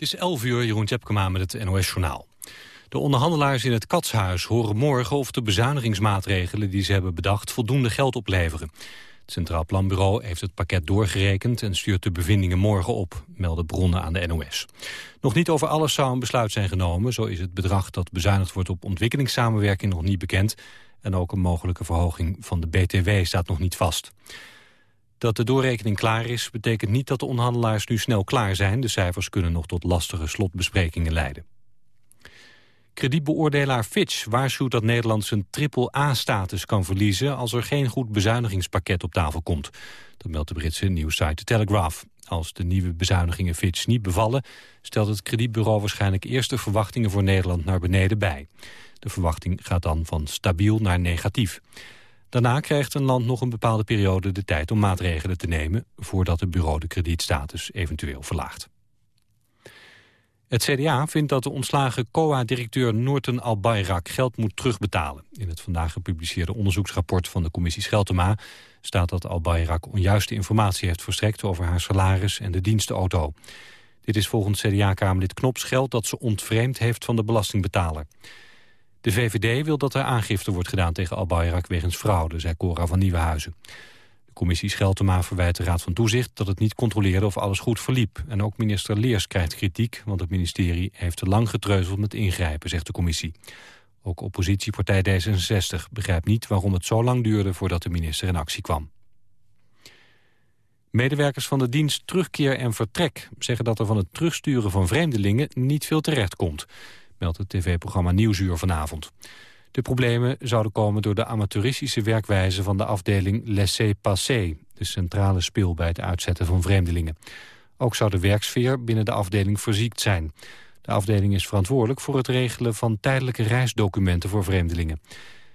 Het is 11 uur, Jeroen Tjepkema met het NOS-journaal. De onderhandelaars in het Katshuis horen morgen of de bezuinigingsmaatregelen die ze hebben bedacht voldoende geld opleveren. Het Centraal Planbureau heeft het pakket doorgerekend en stuurt de bevindingen morgen op, melden bronnen aan de NOS. Nog niet over alles zou een besluit zijn genomen. Zo is het bedrag dat bezuinigd wordt op ontwikkelingssamenwerking nog niet bekend. En ook een mogelijke verhoging van de BTW staat nog niet vast. Dat de doorrekening klaar is, betekent niet dat de onderhandelaars nu snel klaar zijn. De cijfers kunnen nog tot lastige slotbesprekingen leiden. Kredietbeoordelaar Fitch waarschuwt dat Nederland zijn triple-A-status kan verliezen als er geen goed bezuinigingspakket op tafel komt. Dat meldt de Britse nieuwssite The Telegraph. Als de nieuwe bezuinigingen Fitch niet bevallen, stelt het kredietbureau waarschijnlijk eerst de verwachtingen voor Nederland naar beneden bij. De verwachting gaat dan van stabiel naar negatief. Daarna krijgt een land nog een bepaalde periode de tijd om maatregelen te nemen... voordat het bureau de kredietstatus eventueel verlaagt. Het CDA vindt dat de ontslagen COA-directeur Noorten Albayrak geld moet terugbetalen. In het vandaag gepubliceerde onderzoeksrapport van de commissie Scheltema staat dat Albayrak onjuiste informatie heeft verstrekt over haar salaris en de dienstenauto. Dit is volgens CDA-kamerlid Knops geld dat ze ontvreemd heeft van de belastingbetaler. De VVD wil dat er aangifte wordt gedaan tegen Al-Bayrak wegens fraude, zei Cora van Nieuwenhuizen. De commissie Scheltema verwijt de Raad van Toezicht dat het niet controleerde of alles goed verliep. En ook minister Leers krijgt kritiek, want het ministerie heeft te lang getreuzeld met ingrijpen, zegt de commissie. Ook oppositiepartij D66 begrijpt niet waarom het zo lang duurde voordat de minister in actie kwam. Medewerkers van de dienst Terugkeer en Vertrek zeggen dat er van het terugsturen van vreemdelingen niet veel terecht komt meldt het tv-programma Nieuwsuur vanavond. De problemen zouden komen door de amateuristische werkwijze van de afdeling Laissez-Passer, de centrale speel bij het uitzetten van vreemdelingen. Ook zou de werksfeer binnen de afdeling verziekt zijn. De afdeling is verantwoordelijk voor het regelen van tijdelijke reisdocumenten voor vreemdelingen.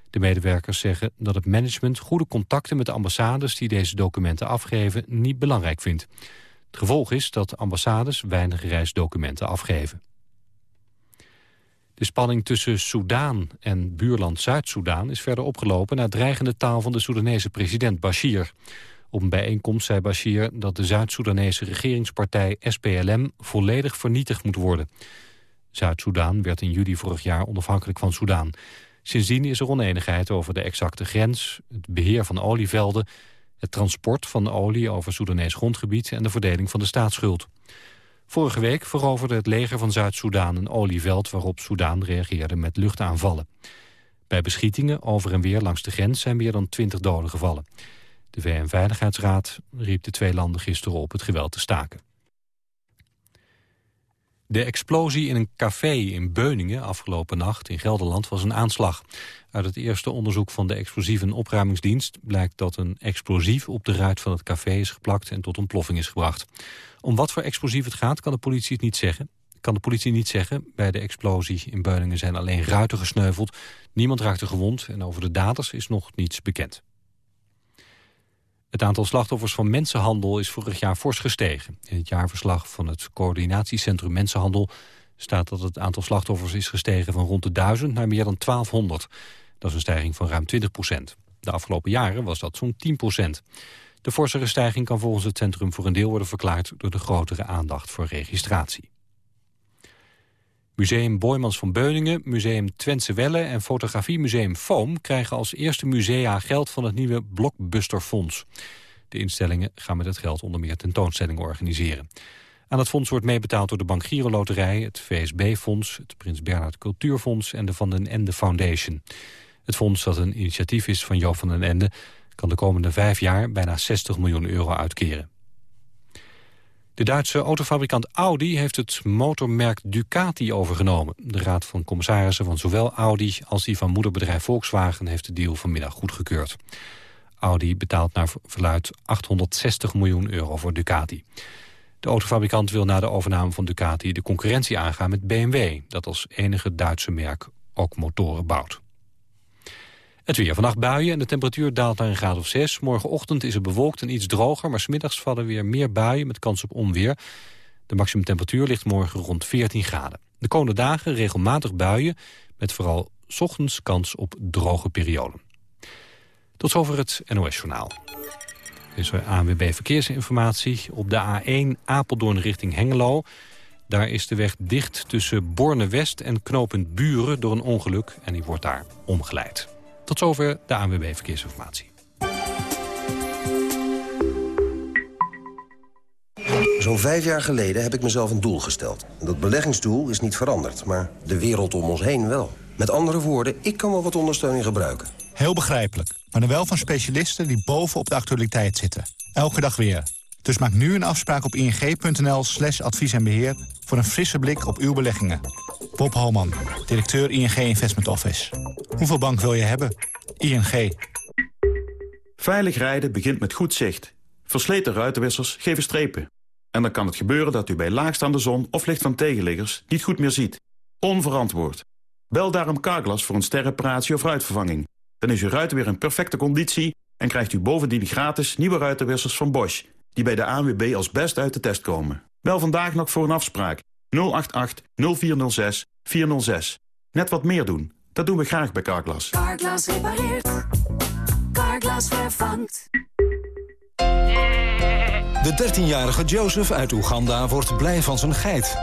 De medewerkers zeggen dat het management goede contacten met de ambassades die deze documenten afgeven niet belangrijk vindt. Het gevolg is dat ambassades weinig reisdocumenten afgeven. De spanning tussen Soudaan en buurland Zuid-Soedan is verder opgelopen... na dreigende taal van de Soedanese president Bashir. Op een bijeenkomst zei Bashir dat de Zuid-Soedanese regeringspartij SPLM... volledig vernietigd moet worden. Zuid-Soedan werd in juli vorig jaar onafhankelijk van Soedan. Sindsdien is er oneenigheid over de exacte grens, het beheer van olievelden... het transport van olie over Soedanees grondgebied en de verdeling van de staatsschuld. Vorige week veroverde het leger van Zuid-Soedan een olieveld... waarop Soedan reageerde met luchtaanvallen. Bij beschietingen over en weer langs de grens zijn meer dan 20 doden gevallen. De VN-veiligheidsraad riep de twee landen gisteren op het geweld te staken. De explosie in een café in Beuningen afgelopen nacht in Gelderland was een aanslag. Uit het eerste onderzoek van de explosieve opruimingsdienst blijkt dat een explosief op de ruit van het café is geplakt en tot ontploffing is gebracht. Om wat voor explosief het gaat kan de politie het niet zeggen. Kan de politie niet zeggen. Bij de explosie in Beuningen zijn alleen ruiten gesneuveld. Niemand raakte gewond en over de daders is nog niets bekend. Het aantal slachtoffers van mensenhandel is vorig jaar fors gestegen. In het jaarverslag van het coördinatiecentrum Mensenhandel staat dat het aantal slachtoffers is gestegen van rond de 1000 naar meer dan 1200. Dat is een stijging van ruim 20 procent. De afgelopen jaren was dat zo'n 10 procent. De forsere stijging kan volgens het centrum voor een deel worden verklaard... door de grotere aandacht voor registratie. Museum Boymans van Beuningen, Museum Twentse Welle en Fotografiemuseum Foam krijgen als eerste musea geld van het nieuwe Blockbuster-fonds. De instellingen gaan met het geld onder meer tentoonstellingen organiseren. Aan het fonds wordt meebetaald door de Bank Giro Loterij, het VSB-fonds, het Prins Bernhard Cultuurfonds en de Van den Ende Foundation. Het fonds, dat een initiatief is van Joop van den Ende, kan de komende vijf jaar bijna 60 miljoen euro uitkeren. De Duitse autofabrikant Audi heeft het motormerk Ducati overgenomen. De raad van commissarissen van zowel Audi als die van moederbedrijf Volkswagen heeft de deal vanmiddag goedgekeurd. Audi betaalt naar verluid 860 miljoen euro voor Ducati. De autofabrikant wil na de overname van Ducati de concurrentie aangaan met BMW... dat als enige Duitse merk ook motoren bouwt. Het weer. Vannacht buien en de temperatuur daalt naar een graad of 6. Morgenochtend is het bewolkt en iets droger, maar smiddags vallen weer meer buien met kans op onweer. De maximumtemperatuur ligt morgen rond 14 graden. De komende dagen regelmatig buien, met vooral ochtends kans op droge perioden. Tot zover het NOS-journaal. Is ANWB Verkeersinformatie. Op de A1 Apeldoorn richting Hengelo Daar is de weg dicht tussen Borne-West en knooppunt Buren door een ongeluk... en die wordt daar omgeleid. Tot zover de ANWB Verkeersinformatie. Zo'n vijf jaar geleden heb ik mezelf een doel gesteld. Dat beleggingsdoel is niet veranderd, maar de wereld om ons heen wel. Met andere woorden, ik kan wel wat ondersteuning gebruiken. Heel begrijpelijk, maar dan wel van specialisten die bovenop de actualiteit zitten. Elke dag weer. Dus maak nu een afspraak op ing.nl slash advies en beheer... voor een frisse blik op uw beleggingen. Bob Holman, directeur ING Investment Office. Hoeveel bank wil je hebben? ING. Veilig rijden begint met goed zicht. Versleten ruitenwissers geven strepen. En dan kan het gebeuren dat u bij laagstaande zon of licht van tegenliggers niet goed meer ziet. Onverantwoord. Bel daarom Carglass voor een sterreparatie of ruitvervanging. Dan is uw ruit weer in perfecte conditie en krijgt u bovendien gratis nieuwe ruitenwissers van Bosch... die bij de ANWB als best uit de test komen. Bel vandaag nog voor een afspraak. 088 0406 406. Net wat meer doen. Dat doen we graag bij Carglass. Carglass repareert. Carglass vervangt. De 13-jarige Joseph uit Oeganda wordt blij van zijn geit.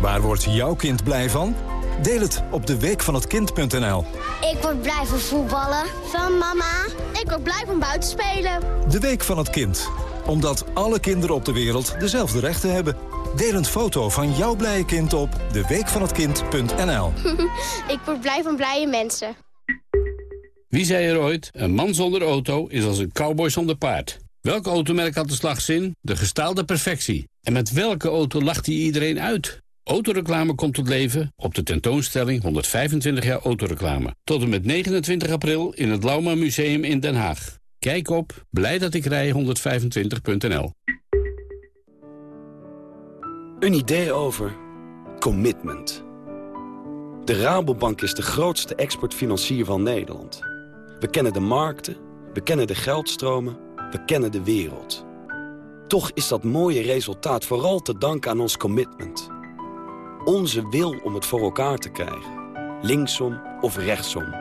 Waar wordt jouw kind blij van? Deel het op de week van het kind.nl. Ik word blij van voetballen. Van mama. Ik word blij van buiten spelen. De week van het kind. Omdat alle kinderen op de wereld dezelfde rechten hebben. Deel een foto van jouw blije kind op deweekvanhetkind.nl. ik word blij van blije mensen. Wie zei er ooit, een man zonder auto is als een cowboy zonder paard. Welk automerk had de slagzin? De gestaalde perfectie. En met welke auto lacht hij iedereen uit? Autoreclame komt tot leven op de tentoonstelling 125 jaar autoreclame. Tot en met 29 april in het Lauma Museum in Den Haag. Kijk op blijdatikrij125.nl Een idee over commitment. De Rabobank is de grootste exportfinancier van Nederland. We kennen de markten, we kennen de geldstromen, we kennen de wereld. Toch is dat mooie resultaat vooral te danken aan ons commitment. Onze wil om het voor elkaar te krijgen. Linksom of rechtsom.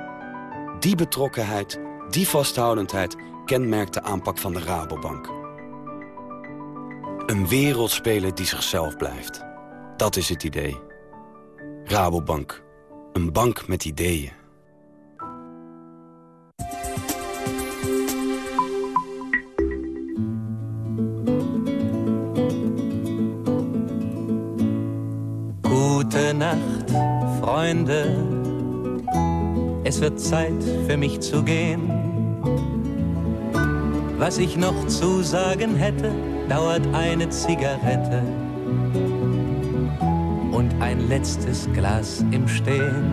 Die betrokkenheid, die vasthoudendheid kenmerkt de aanpak van de Rabobank. Een wereldspeler die zichzelf blijft. Dat is het idee. Rabobank. Een bank met ideeën. Gute Nacht, Freunde. Es wird Zeit für mich zu gehen. Was ich noch zu sagen hätte, dauert eine Zigarette und ein letztes Glas im Stehen.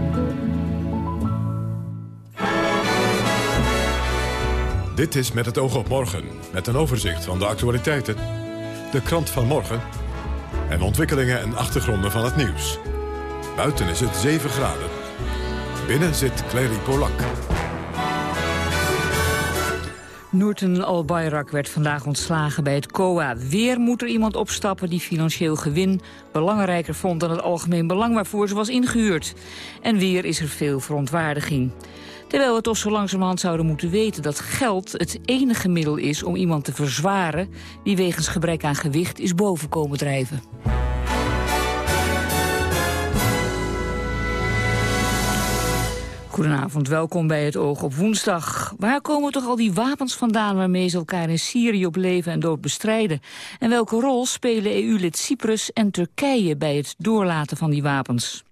Dit is Met het oog op morgen, met een overzicht van de actualiteiten. De krant van morgen en ontwikkelingen en achtergronden van het nieuws. Buiten is het 7 graden. Binnen zit Clary Polak. Noorten Al-Bayrak werd vandaag ontslagen bij het COA. Weer moet er iemand opstappen die financieel gewin belangrijker vond dan het algemeen belang waarvoor ze was ingehuurd. En weer is er veel verontwaardiging. Terwijl we toch zo langzamerhand zouden moeten weten dat geld het enige middel is om iemand te verzwaren die wegens gebrek aan gewicht is bovenkomen drijven. Goedenavond, welkom bij het Oog op woensdag. Waar komen toch al die wapens vandaan waarmee ze elkaar in Syrië op leven en dood bestrijden? En welke rol spelen EU-lid Cyprus en Turkije bij het doorlaten van die wapens?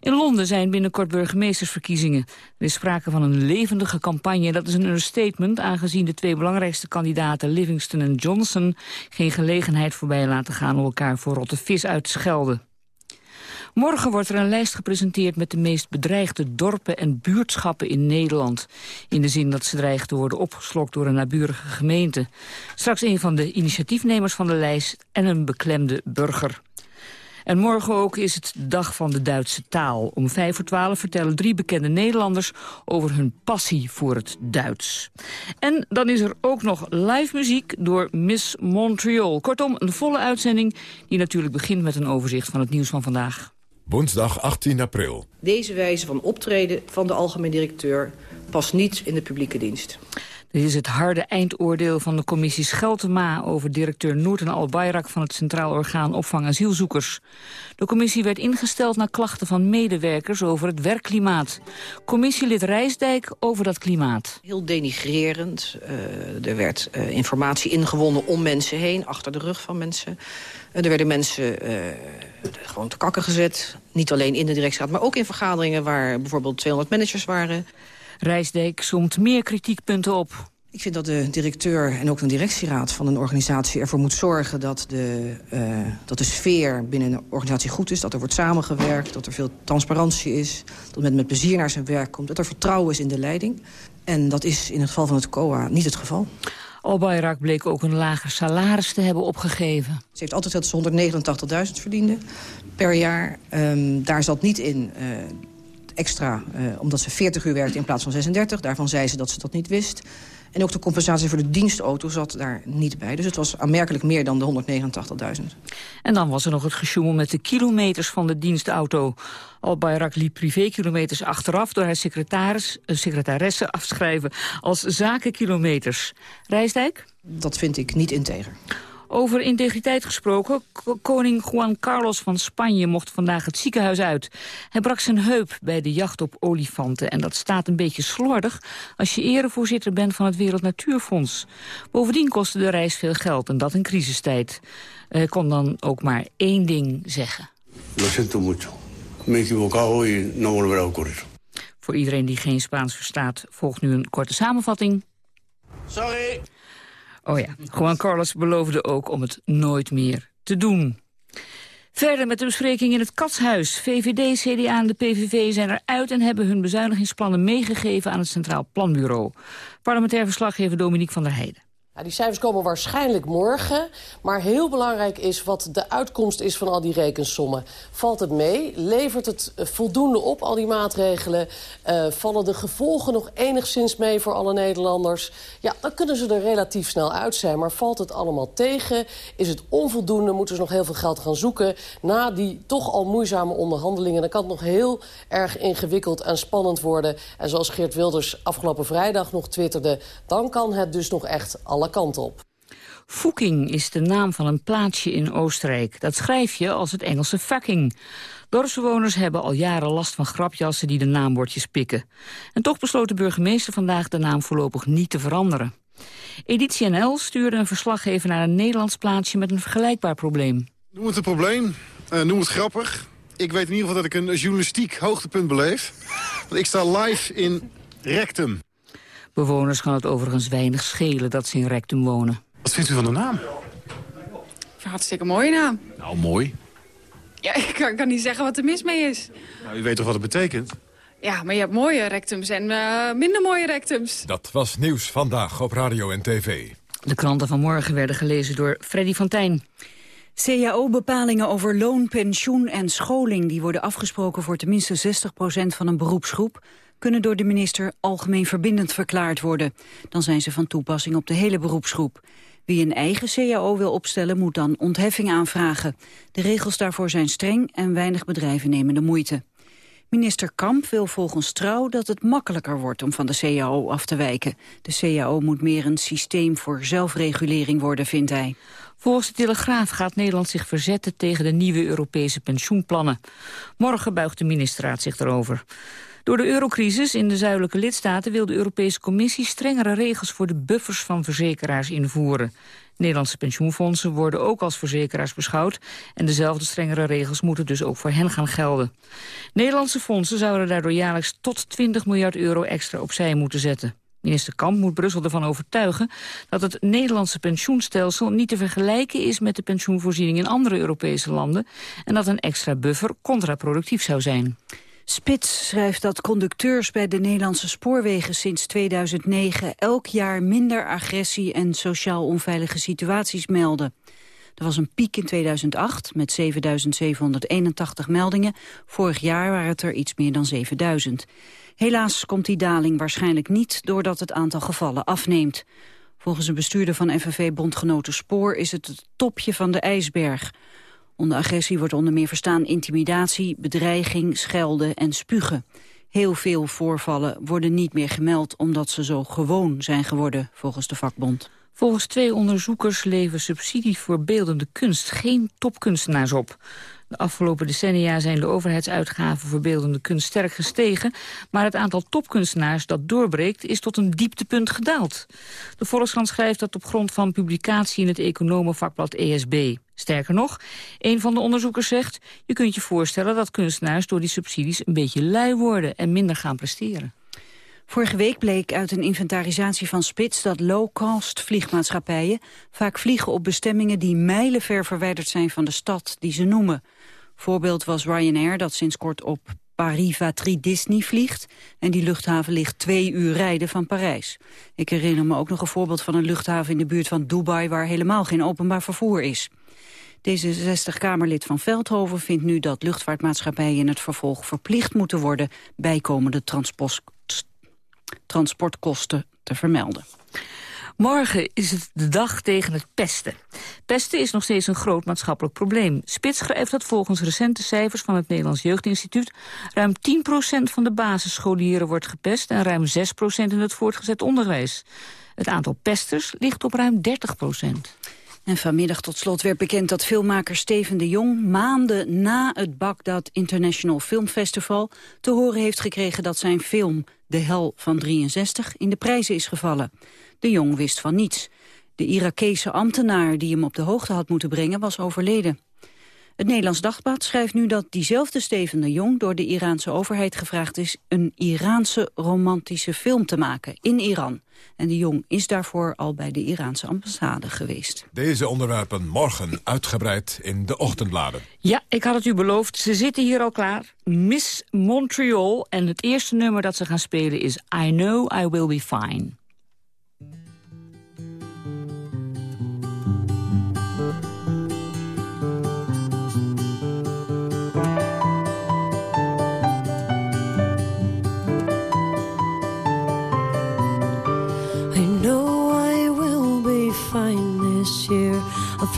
In Londen zijn binnenkort burgemeestersverkiezingen. Er is sprake van een levendige campagne. Dat is een understatement, aangezien de twee belangrijkste kandidaten... Livingston en Johnson geen gelegenheid voorbij laten gaan... om elkaar voor rotte vis uit te schelden. Morgen wordt er een lijst gepresenteerd met de meest bedreigde dorpen en buurtschappen in Nederland. In de zin dat ze dreigen te worden opgeslokt door een naburige gemeente. Straks een van de initiatiefnemers van de lijst en een beklemde burger. En morgen ook is het dag van de Duitse taal. Om vijf voor twaalf vertellen drie bekende Nederlanders over hun passie voor het Duits. En dan is er ook nog live muziek door Miss Montreal. Kortom, een volle uitzending die natuurlijk begint met een overzicht van het nieuws van vandaag. Woensdag 18 april. Deze wijze van optreden van de algemeen directeur past niet in de publieke dienst. Dit is het harde eindoordeel van de commissie Scheltema... over directeur Noorten Albayrak van het Centraal Orgaan Opvang Asielzoekers. De commissie werd ingesteld na klachten van medewerkers over het werkklimaat. Commissielid Rijsdijk over dat klimaat. Heel denigrerend. Uh, er werd uh, informatie ingewonnen om mensen heen, achter de rug van mensen. Uh, er werden mensen gewoon te kakken gezet. Niet alleen in de directieraad, maar ook in vergaderingen... waar bijvoorbeeld 200 managers waren... Rijsdijk somt meer kritiekpunten op. Ik vind dat de directeur en ook een directieraad van een organisatie ervoor moet zorgen dat de, uh, dat de sfeer binnen een organisatie goed is. Dat er wordt samengewerkt, dat er veel transparantie is. Dat men met plezier naar zijn werk komt. Dat er vertrouwen is in de leiding. En dat is in het geval van het COA niet het geval. Albayrak bleek ook een lager salaris te hebben opgegeven. Ze heeft altijd dat ze 189.000 verdiende per jaar. Um, daar zat niet in uh, extra, uh, omdat ze 40 uur werkte in plaats van 36. Daarvan zei ze dat ze dat niet wist. En ook de compensatie voor de dienstauto zat daar niet bij. Dus het was aanmerkelijk meer dan de 189.000. En dan was er nog het gesjoemel met de kilometers van de dienstauto. Al-Bayrak liep privékilometers achteraf door haar secretaris, uh, secretaresse afschrijven als zakenkilometers. Rijsdijk? Dat vind ik niet integer. Over integriteit gesproken, koning Juan Carlos van Spanje mocht vandaag het ziekenhuis uit. Hij brak zijn heup bij de jacht op olifanten. En dat staat een beetje slordig als je erevoorzitter bent van het Wereld Natuurfonds. Bovendien kostte de reis veel geld en dat in crisistijd. Hij kon dan ook maar één ding zeggen. Lo siento mucho. Me he equivocado y no volverá a ocurrir. Voor iedereen die geen Spaans verstaat volgt nu een korte samenvatting. Sorry. Oh ja, Juan Carlos beloofde ook om het nooit meer te doen. Verder met de bespreking in het Katshuis. VVD, CDA en de PVV zijn eruit en hebben hun bezuinigingsplannen meegegeven aan het Centraal Planbureau. Parlementair verslaggever Dominique van der Heijden. Ja, die cijfers komen waarschijnlijk morgen. Maar heel belangrijk is wat de uitkomst is van al die rekensommen. Valt het mee? Levert het voldoende op, al die maatregelen? Uh, vallen de gevolgen nog enigszins mee voor alle Nederlanders? Ja, dan kunnen ze er relatief snel uit zijn. Maar valt het allemaal tegen? Is het onvoldoende? Moeten ze nog heel veel geld gaan zoeken? Na die toch al moeizame onderhandelingen... dan kan het nog heel erg ingewikkeld en spannend worden. En zoals Geert Wilders afgelopen vrijdag nog twitterde... dan kan het dus nog echt alle kant op. Fucking is de naam van een plaatsje in Oostenrijk. Dat schrijf je als het Engelse fucking. Dorpsbewoners hebben al jaren last van grapjassen die de naambordjes pikken. En toch besloot de burgemeester vandaag de naam voorlopig niet te veranderen. Editie NL stuurde een verslaggever naar een Nederlands plaatsje met een vergelijkbaar probleem. Noem het een probleem, uh, noem het grappig. Ik weet in ieder geval dat ik een journalistiek hoogtepunt beleef. Want ik sta live in Rectum. Bewoners kan het overigens weinig schelen dat ze in Rectum wonen. Wat vindt u van de naam? Hartstikke mooie naam. Nou, mooi. Ja, ik kan, kan niet zeggen wat er mis mee is. Nou, u weet toch wat het betekent? Ja, maar je hebt mooie rectums en uh, minder mooie rectums. Dat was Nieuws Vandaag op Radio en TV. De kranten van morgen werden gelezen door Freddy van Tijn. CAO-bepalingen over loon, pensioen en scholing... die worden afgesproken voor tenminste 60% van een beroepsgroep kunnen door de minister algemeen verbindend verklaard worden. Dan zijn ze van toepassing op de hele beroepsgroep. Wie een eigen CAO wil opstellen moet dan ontheffing aanvragen. De regels daarvoor zijn streng en weinig bedrijven nemen de moeite. Minister Kamp wil volgens Trouw dat het makkelijker wordt om van de CAO af te wijken. De CAO moet meer een systeem voor zelfregulering worden, vindt hij. Volgens de Telegraaf gaat Nederland zich verzetten tegen de nieuwe Europese pensioenplannen. Morgen buigt de ministerraad zich erover. Door de eurocrisis in de zuidelijke lidstaten wil de Europese Commissie strengere regels voor de buffers van verzekeraars invoeren. Nederlandse pensioenfondsen worden ook als verzekeraars beschouwd en dezelfde strengere regels moeten dus ook voor hen gaan gelden. Nederlandse fondsen zouden daardoor jaarlijks tot 20 miljard euro extra opzij moeten zetten. Minister Kamp moet Brussel ervan overtuigen dat het Nederlandse pensioenstelsel niet te vergelijken is met de pensioenvoorziening in andere Europese landen en dat een extra buffer contraproductief zou zijn. Spits schrijft dat conducteurs bij de Nederlandse spoorwegen sinds 2009 elk jaar minder agressie en sociaal onveilige situaties melden. Er was een piek in 2008 met 7.781 meldingen. Vorig jaar waren het er iets meer dan 7.000. Helaas komt die daling waarschijnlijk niet doordat het aantal gevallen afneemt. Volgens een bestuurder van FNV Bondgenoten Spoor is het het topje van de ijsberg. Onder agressie wordt onder meer verstaan intimidatie, bedreiging, schelden en spugen. Heel veel voorvallen worden niet meer gemeld omdat ze zo gewoon zijn geworden, volgens de vakbond. Volgens twee onderzoekers leveren subsidies voor beeldende kunst geen topkunstenaars op. De afgelopen decennia zijn de overheidsuitgaven voor beeldende kunst sterk gestegen, maar het aantal topkunstenaars dat doorbreekt is tot een dieptepunt gedaald. De Volkskrant schrijft dat op grond van publicatie in het economenvakblad ESB. Sterker nog, een van de onderzoekers zegt... je kunt je voorstellen dat kunstenaars door die subsidies een beetje lui worden en minder gaan presteren. Vorige week bleek uit een inventarisatie van Spits dat low-cost vliegmaatschappijen vaak vliegen op bestemmingen die mijlenver verwijderd zijn van de stad die ze noemen. Voorbeeld was Ryanair dat sinds kort op Paris-Vatry Disney vliegt. En die luchthaven ligt twee uur rijden van Parijs. Ik herinner me ook nog een voorbeeld van een luchthaven in de buurt van Dubai... waar helemaal geen openbaar vervoer is. Deze 60-Kamerlid van Veldhoven vindt nu dat luchtvaartmaatschappijen in het vervolg verplicht moeten worden bijkomende transportkosten te vermelden. Morgen is het de dag tegen het pesten. Pesten is nog steeds een groot maatschappelijk probleem. Spits schrijft dat volgens recente cijfers van het Nederlands Jeugdinstituut... ruim 10% van de basisscholieren wordt gepest... en ruim 6% in het voortgezet onderwijs. Het aantal pesters ligt op ruim 30 en vanmiddag tot slot werd bekend dat filmmaker Steven de Jong... maanden na het Baghdad International Film Festival... te horen heeft gekregen dat zijn film De Hel van 63 in de prijzen is gevallen. De Jong wist van niets. De Irakese ambtenaar die hem op de hoogte had moeten brengen was overleden. Het Nederlands Dagblad schrijft nu dat diezelfde Steven de Jong... door de Iraanse overheid gevraagd is een Iraanse romantische film te maken in Iran. En de Jong is daarvoor al bij de Iraanse ambassade geweest. Deze onderwerpen morgen uitgebreid in de ochtendbladen. Ja, ik had het u beloofd. Ze zitten hier al klaar. Miss Montreal. En het eerste nummer dat ze gaan spelen is I Know I Will Be Fine.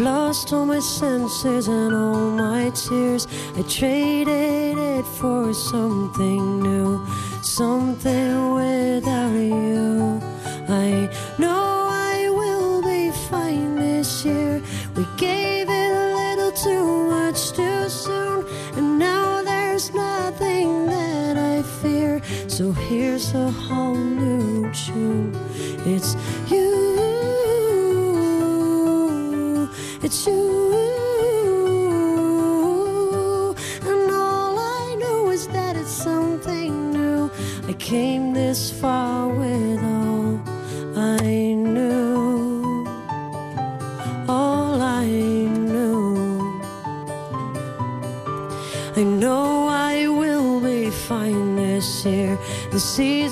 Lost all my senses and all my tears. I traded it for something new, something without you. I know I will be fine this year. We gave it a little too much too soon, and now there's nothing that I fear. So here's a whole new tune. It's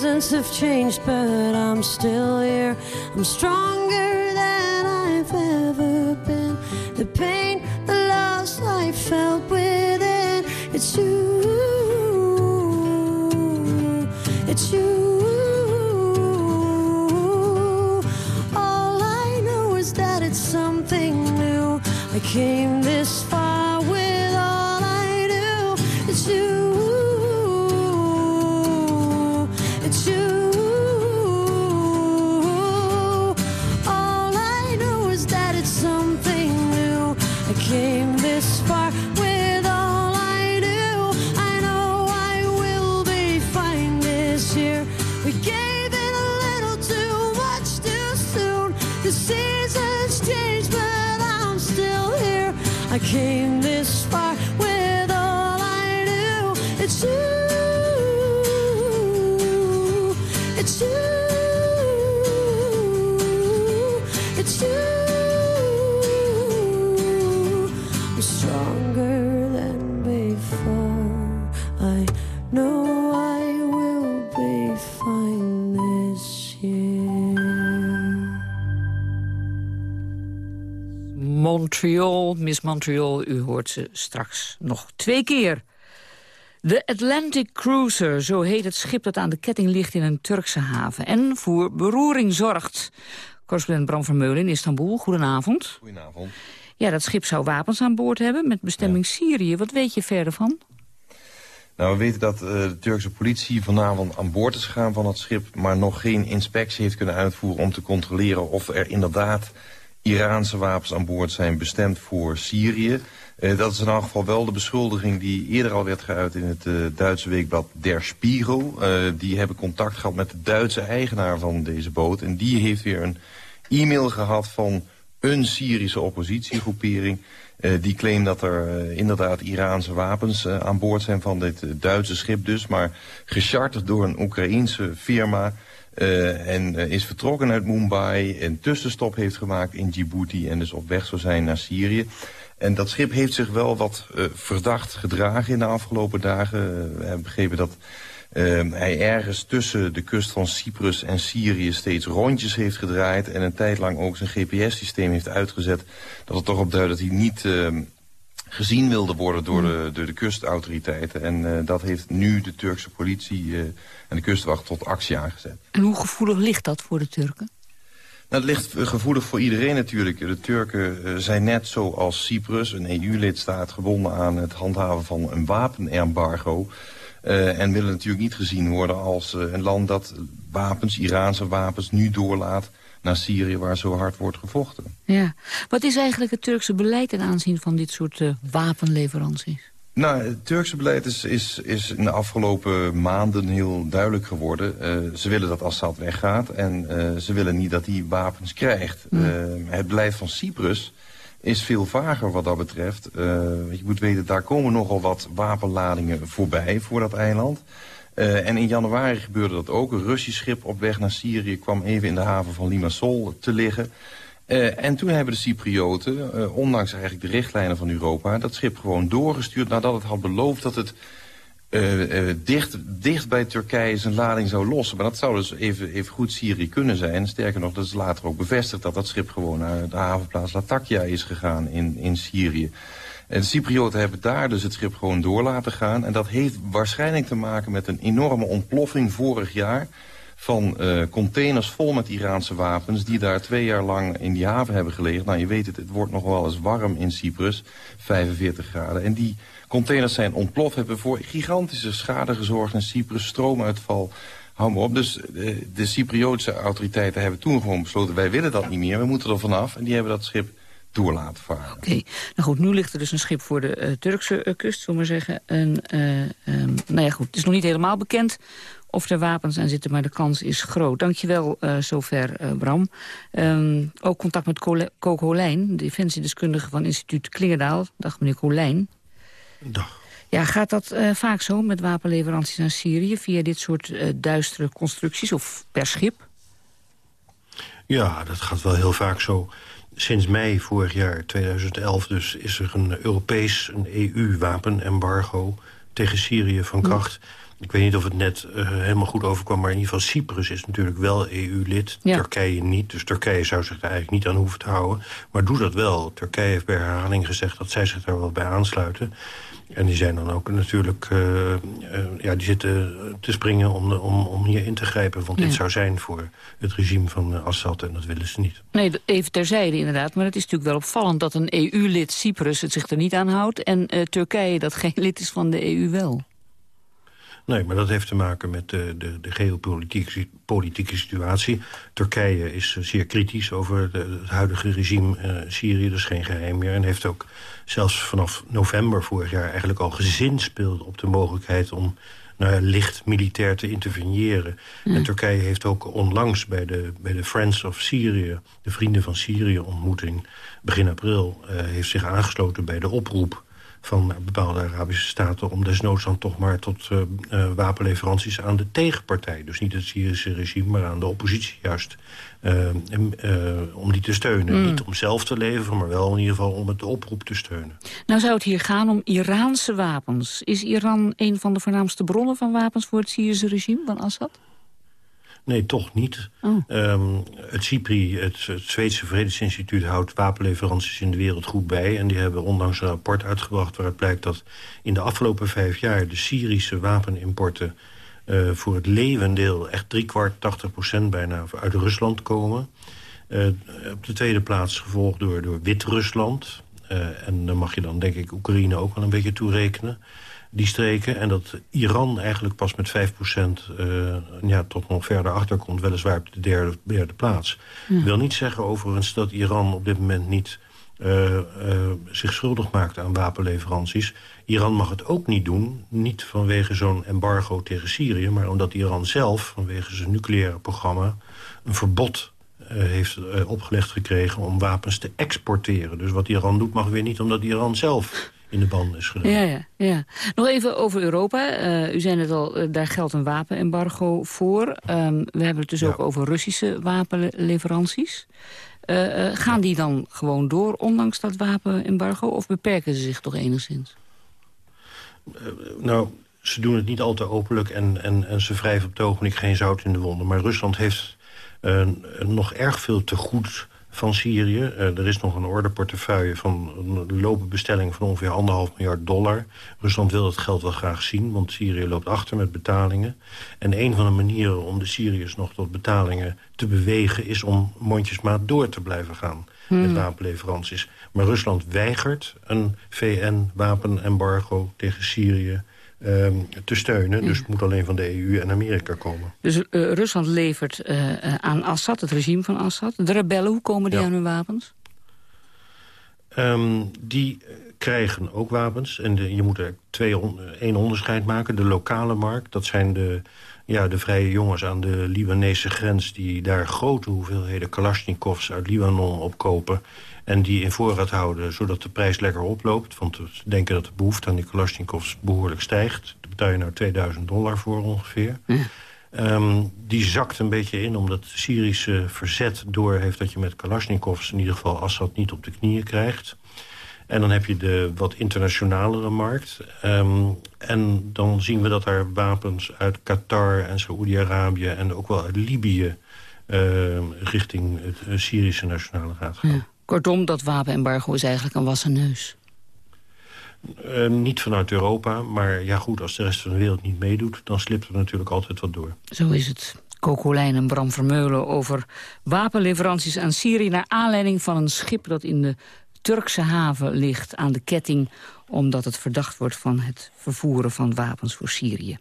seasons have changed, but I'm still here. I'm stronger than I've ever been. The pain, the loss I felt within. It's you. It's you. All I know is that it's something new. I came came Montreal, Miss Montreal, u hoort ze straks nog twee keer. De Atlantic Cruiser, zo heet het schip dat aan de ketting ligt in een Turkse haven... en voor beroering zorgt. Correspondent Bram Vermeulen in Istanbul, goedenavond. Goedenavond. Ja, dat schip zou wapens aan boord hebben met bestemming Syrië. Wat weet je verder van? Nou, we weten dat uh, de Turkse politie vanavond aan boord is gegaan van het schip... maar nog geen inspectie heeft kunnen uitvoeren om te controleren... of er inderdaad Iraanse wapens aan boord zijn bestemd voor Syrië. Uh, dat is in elk geval wel de beschuldiging die eerder al werd geuit... in het uh, Duitse weekblad Der Spiegel. die hebben contact gehad met de Duitse eigenaar van deze boot... en die heeft weer een e-mail gehad van een Syrische oppositiegroepering... Die claimt dat er inderdaad Iraanse wapens aan boord zijn van dit Duitse schip dus. Maar gecharterd door een Oekraïense firma. En is vertrokken uit Mumbai. Een tussenstop heeft gemaakt in Djibouti. En dus op weg zou zijn naar Syrië. En dat schip heeft zich wel wat verdacht gedragen in de afgelopen dagen. we hebben begrepen dat Uh, hij ergens tussen de kust van Cyprus en Syrië steeds rondjes heeft gedraaid... en een tijd lang ook zijn GPS-systeem heeft uitgezet... dat het toch op duidt dat hij niet uh, gezien wilde worden door de, door de kustautoriteiten. En uh, dat heeft nu de Turkse politie eh, en de kustwacht tot actie aangezet. En hoe gevoelig ligt dat voor de Turken? Nou, het ligt gevoelig voor iedereen natuurlijk. De Turken uh, zijn net zoals Cyprus, een EU-lidstaat... gebonden aan het handhaven van een wapenembargo... En willen natuurlijk niet gezien worden als een land dat wapens, Iraanse wapens, nu doorlaat naar Syrië waar zo hard wordt gevochten. Ja. Wat is eigenlijk het Turkse beleid ten aanzien van dit soort uh, wapenleveranties? Nou, het Turkse beleid is, is, is in de afgelopen maanden heel duidelijk geworden. ze willen dat Assad weggaat en ze willen niet dat hij wapens krijgt. Mm. het beleid van Cyprus is veel vager wat dat betreft. Je moet weten, daar komen nogal wat wapenladingen voorbij voor dat eiland. Uh, en in januari gebeurde dat ook. Een Russisch schip op weg naar Syrië kwam even in de haven van Limassol te liggen. Uh, en toen hebben de Cyprioten, uh, ondanks eigenlijk de richtlijnen van Europa... dat schip gewoon doorgestuurd nadat het had beloofd dat het dicht, dicht bij Turkije zijn lading zou lossen. Maar dat zou dus even, even goed Syrië kunnen zijn. Sterker nog, dat is later ook bevestigd dat dat schip gewoon naar de havenplaats Latakia is gegaan in, in Syrië. En de Cyprioten hebben daar dus het schip gewoon door laten gaan. En dat heeft waarschijnlijk te maken met een enorme ontploffing vorig jaar van uh, containers vol met Iraanse wapens... die daar twee jaar lang in die haven hebben gelegen. Nou, je weet het, het wordt nog wel eens warm in Cyprus, 45 graden. En die containers zijn ontploft, hebben voor gigantische schade gezorgd in Cyprus, stroomuitval. Hou maar op. Dus de, eh, de Cypriotische autoriteiten hebben toen gewoon besloten... wij willen dat niet meer, we moeten er vanaf. En die hebben dat schip door laten varen. Oké, nou goed, nu ligt er dus een schip voor de uh, Turkse uh, kust, zullen we maar zeggen. En, uh, um, nou ja, goed, het is nog niet helemaal bekend of er wapens aan zitten, maar de kans is groot. Dankjewel uh, zover, uh, Bram. Um, ook contact met Kook Holijn, defensiedeskundige van instituut Klingendaal. Dag, meneer Colijn. Dag. Ja, gaat dat uh, vaak zo met wapenleveranties naar Syrië... via dit soort uh, duistere constructies of per schip? Ja, dat gaat wel heel vaak zo. Sinds mei vorig jaar, 2011 dus, is er een Europees, een EU-wapenembargo... tegen Syrië van kracht... Ik weet niet of het net uh, helemaal goed overkwam... maar in ieder geval Cyprus is natuurlijk wel EU-lid. Ja. Turkije niet. Dus Turkije zou zich daar eigenlijk niet aan hoeven te houden. Maar doe dat wel. Turkije heeft bij herhaling gezegd dat zij zich daar wel bij aansluiten. En die zijn dan ook natuurlijk... Uh, uh, ja, die zitten te springen om, om, om hier in te grijpen. Want dit zou zijn voor het regime van Assad en dat willen ze niet. Nee, even terzijde inderdaad. Maar het is natuurlijk wel opvallend dat een EU-lid Cyprus het zich er niet aan houdt... en Turkije dat geen lid is van de EU wel. Nee, maar dat heeft te maken met de, de, de geopolitieke politieke situatie. Turkije is zeer kritisch over de, het huidige regime uh, Syrië. Dat is geen geheim meer. En heeft ook zelfs vanaf november vorig jaar eigenlijk al gezinspeeld op de mogelijkheid om nou licht militair te interveneren. Mm. En Turkije heeft ook onlangs bij de, bij de Friends of Syrië... de Vrienden van Syrië ontmoeting begin april... Uh, heeft zich aangesloten bij de oproep van bepaalde Arabische staten... om desnoods dan toch maar tot uh, uh, wapenleveranties aan de tegenpartij. Dus niet het Syrische regime, maar aan de oppositie juist. Uh, om die te steunen. Mm. Niet om zelf te leveren, maar wel in ieder geval om het de oproep te steunen. Nou zou het hier gaan om Iraanse wapens. Is Iran een van de voornaamste bronnen van wapens voor het Syrische regime van Assad? Nee, toch niet. Oh. Um, het CIPRI, het, het Zweedse Vredesinstituut... houdt wapenleveranties in de wereld goed bij. En die hebben onlangs een rapport uitgebracht... waaruit blijkt dat in de afgelopen vijf jaar... de Syrische wapenimporten uh, voor het levendeel... echt driekwart, 80 procent bijna uit Rusland komen. Uh, op de tweede plaats gevolgd door, door Wit-Rusland... eh, en dan mag je dan denk ik Oekraïne ook wel een beetje toerekenen die streken. En dat Iran eigenlijk pas met 5% uh, ja, tot nog verder achterkomt. Weliswaar op de derde, derde plaats. Ja. wil niet zeggen overigens dat Iran op dit moment niet... Uh, uh, zich schuldig maakt aan wapenleveranties. Iran mag het ook niet doen. Niet vanwege zo'n embargo tegen Syrië... maar omdat Iran zelf, vanwege zijn nucleaire programma... een verbod heeft opgelegd gekregen om wapens te exporteren. Dus wat Iran doet mag weer niet omdat Iran zelf in de ban is gedaan. Ja, ja, ja. Nog even over Europa. Uh, u zei net al, uh, daar geldt een wapenembargo voor. Um, we hebben het dus ja. ook over Russische wapenleveranties. Uh, gaan die dan gewoon door, ondanks dat wapenembargo? Of beperken ze zich toch enigszins? nou, ze doen het niet al te openlijk... en, en, en ze wrijven op het ogenblik geen zout in de wonden. Maar Rusland heeft nog erg veel te goed van Syrië. Uh, er is nog een orderportefeuille van een lopen bestelling van ongeveer anderhalf miljard dollar. Rusland wil dat geld wel graag zien, want Syrië loopt achter met betalingen. En een van de manieren om de Syriërs nog tot betalingen te bewegen... is om mondjesmaat door te blijven gaan hmm. met wapenleveranties. Maar Rusland weigert een VN-wapenembargo tegen Syrië... Um, te steunen. Dus het moet alleen van de EU en Amerika komen. Dus uh, Rusland levert uh, uh, aan Assad, het regime van Assad. De rebellen, hoe komen die ja. aan hun wapens? Um, die krijgen ook wapens. En de, je moet er twee on één onderscheid maken. De lokale markt, dat zijn de, ja, de vrije jongens aan de Libanese grens... die daar grote hoeveelheden Kalashnikovs uit Libanon opkopen... En die in voorraad houden, zodat de prijs lekker oploopt. Want we denken dat de behoefte aan die Kalashnikovs behoorlijk stijgt. Daar betaal je nou 2000 dollar voor ongeveer. Um, die zakt een beetje in, omdat het Syrische verzet door heeft... dat je met Kalashnikovs in ieder geval Assad niet op de knieën krijgt. En dan heb je de wat internationalere markt. Um, en dan zien we dat er wapens uit Qatar en Saoedi-Arabië... en ook wel uit Libië uh, richting het Syrische Nationale Raad gaan. Ja. Kortom, dat wapenembargo is eigenlijk een wassen neus. Uh, niet vanuit Europa, maar ja goed, als de rest van de wereld niet meedoet... dan slipt er natuurlijk altijd wat door. Zo is het. Kokolijn en Bram Vermeulen over wapenleveranties aan Syrië... naar aanleiding van een schip dat in de Turkse haven ligt aan de ketting... omdat het verdacht wordt van het vervoeren van wapens voor Syrië.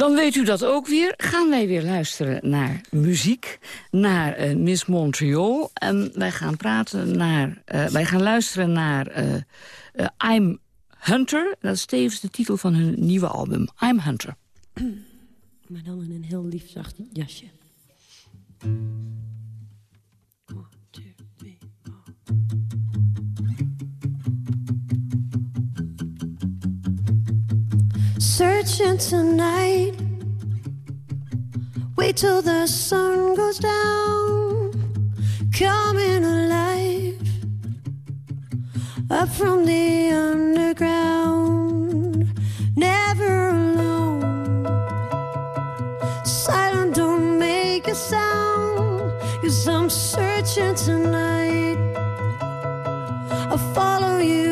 Dan weet u dat ook weer. Gaan wij weer luisteren naar muziek, naar uh, Miss Montreal. En wij gaan praten naar, uh, wij gaan luisteren naar uh, I'm Hunter. Dat is tevens de titel van hun nieuwe album, I'm Hunter. Maar dan een heel lief zacht jasje. Searching tonight. Wait till the sun goes down. Coming alive. Up from the underground. Never alone. Silent, don't make a sound. Cause I'm searching tonight. I'll follow you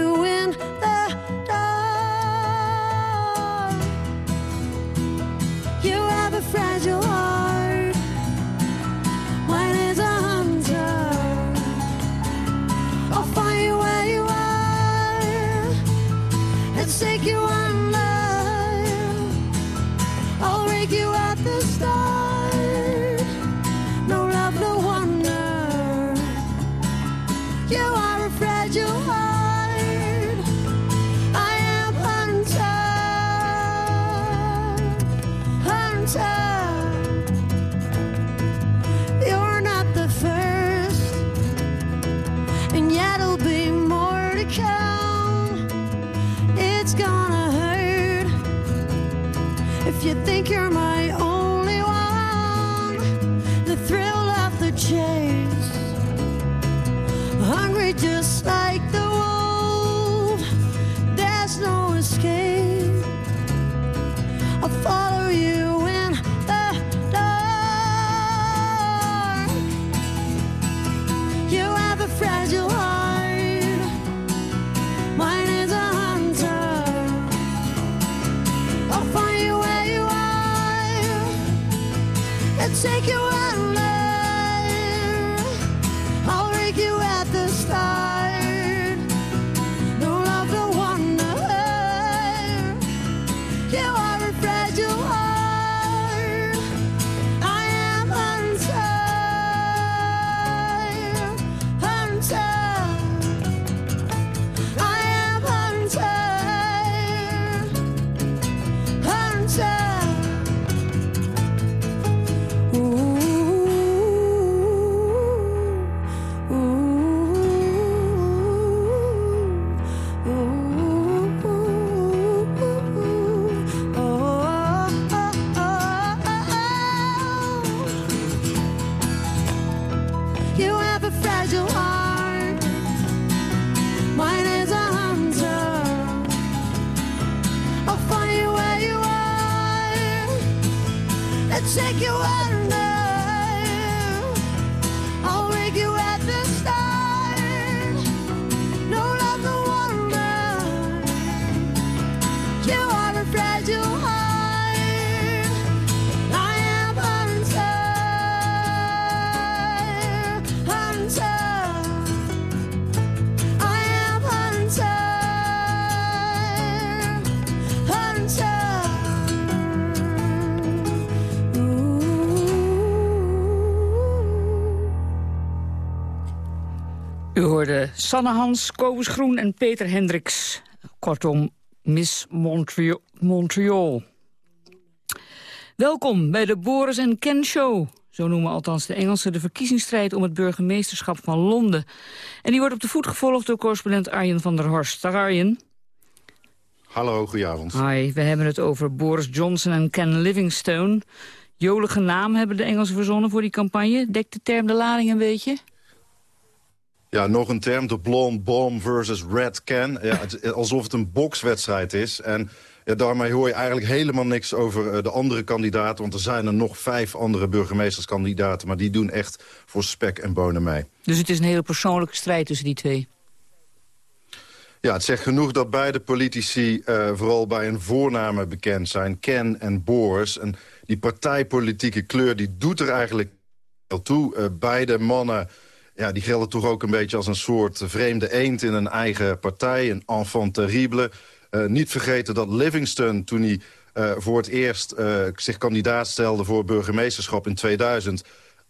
hoorde Sanne Hans, Kobus Groen en Peter Hendricks. Kortom, Miss Montreal. Montreal. Welkom bij de Boris en Ken Show. Zo noemen althans de Engelsen de verkiezingsstrijd om het burgemeesterschap van Londen. En die wordt op de voet gevolgd door correspondent Arjen van der Horst. Dag Arjen. Hallo, goedenavond. Hi, we hebben het over Boris Johnson en Ken Livingstone. Jolige naam hebben de Engelsen verzonnen voor die campagne. Dekt de term de lading een beetje? Ja, nog een term, de Blonde Bomb versus Red Can. Ja, het, alsof het een bokswedstrijd is. En ja, daarmee hoor je eigenlijk helemaal niks over eh, de andere kandidaten. Want er zijn er nog vijf andere burgemeesterskandidaten. Maar die doen echt voor spek en bonen mee. Dus het is een hele persoonlijke strijd tussen die twee. Ja, het zegt genoeg dat beide politici eh, vooral bij een voorname bekend zijn. Ken en Boris. En die partijpolitieke kleur die doet er eigenlijk wel toe. Eh, beide mannen ja, die gelden toch ook een beetje als een soort vreemde eend in een eigen partij. Een enfant terrible. Eh, niet vergeten dat Livingston, toen hij eh, voor het eerst eh, zich kandidaat stelde voor burgemeesterschap in 2000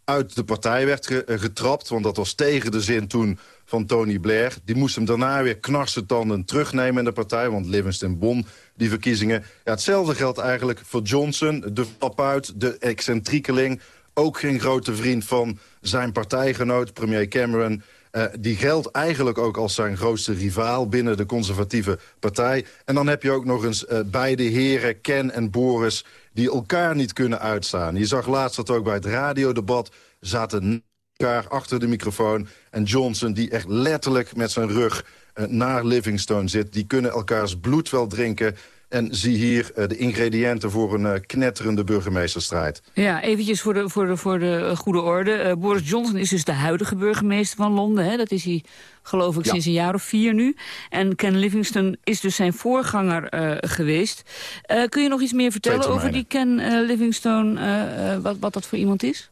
uit de partij werd ge getrapt. Want dat was tegen de zin toen van Tony Blair. Die moest hem daarna weer knarsetanden terugnemen in de partij. Want Livingston won die verkiezingen. Ja, hetzelfde geldt eigenlijk voor Johnson. De uit, de excentriekeling. Ook geen grote vriend van zijn partijgenoot, premier Cameron... Uh, die geldt eigenlijk ook als zijn grootste rivaal binnen de conservatieve partij. En dan heb je ook nog eens uh, beide heren, Ken en Boris... die elkaar niet kunnen uitstaan. Je zag laatst dat ook bij het radiodebat zaten elkaar achter de microfoon. En Johnson, die echt letterlijk met zijn rug uh, naar Livingstone zit... die kunnen elkaars bloed wel drinken... En zie hier uh, de ingrediënten voor een uh, knetterende burgemeesterstrijd. Ja, eventjes voor de, voor de, voor de uh, goede orde. Boris Johnson is dus de huidige burgemeester van Londen. Hè? Dat is hij, geloof ik, ja. sinds een jaar of vier nu. En Ken Livingstone is dus zijn voorganger geweest. kun je nog iets meer vertellen over die Ken Livingstone, wat, wat dat voor iemand is?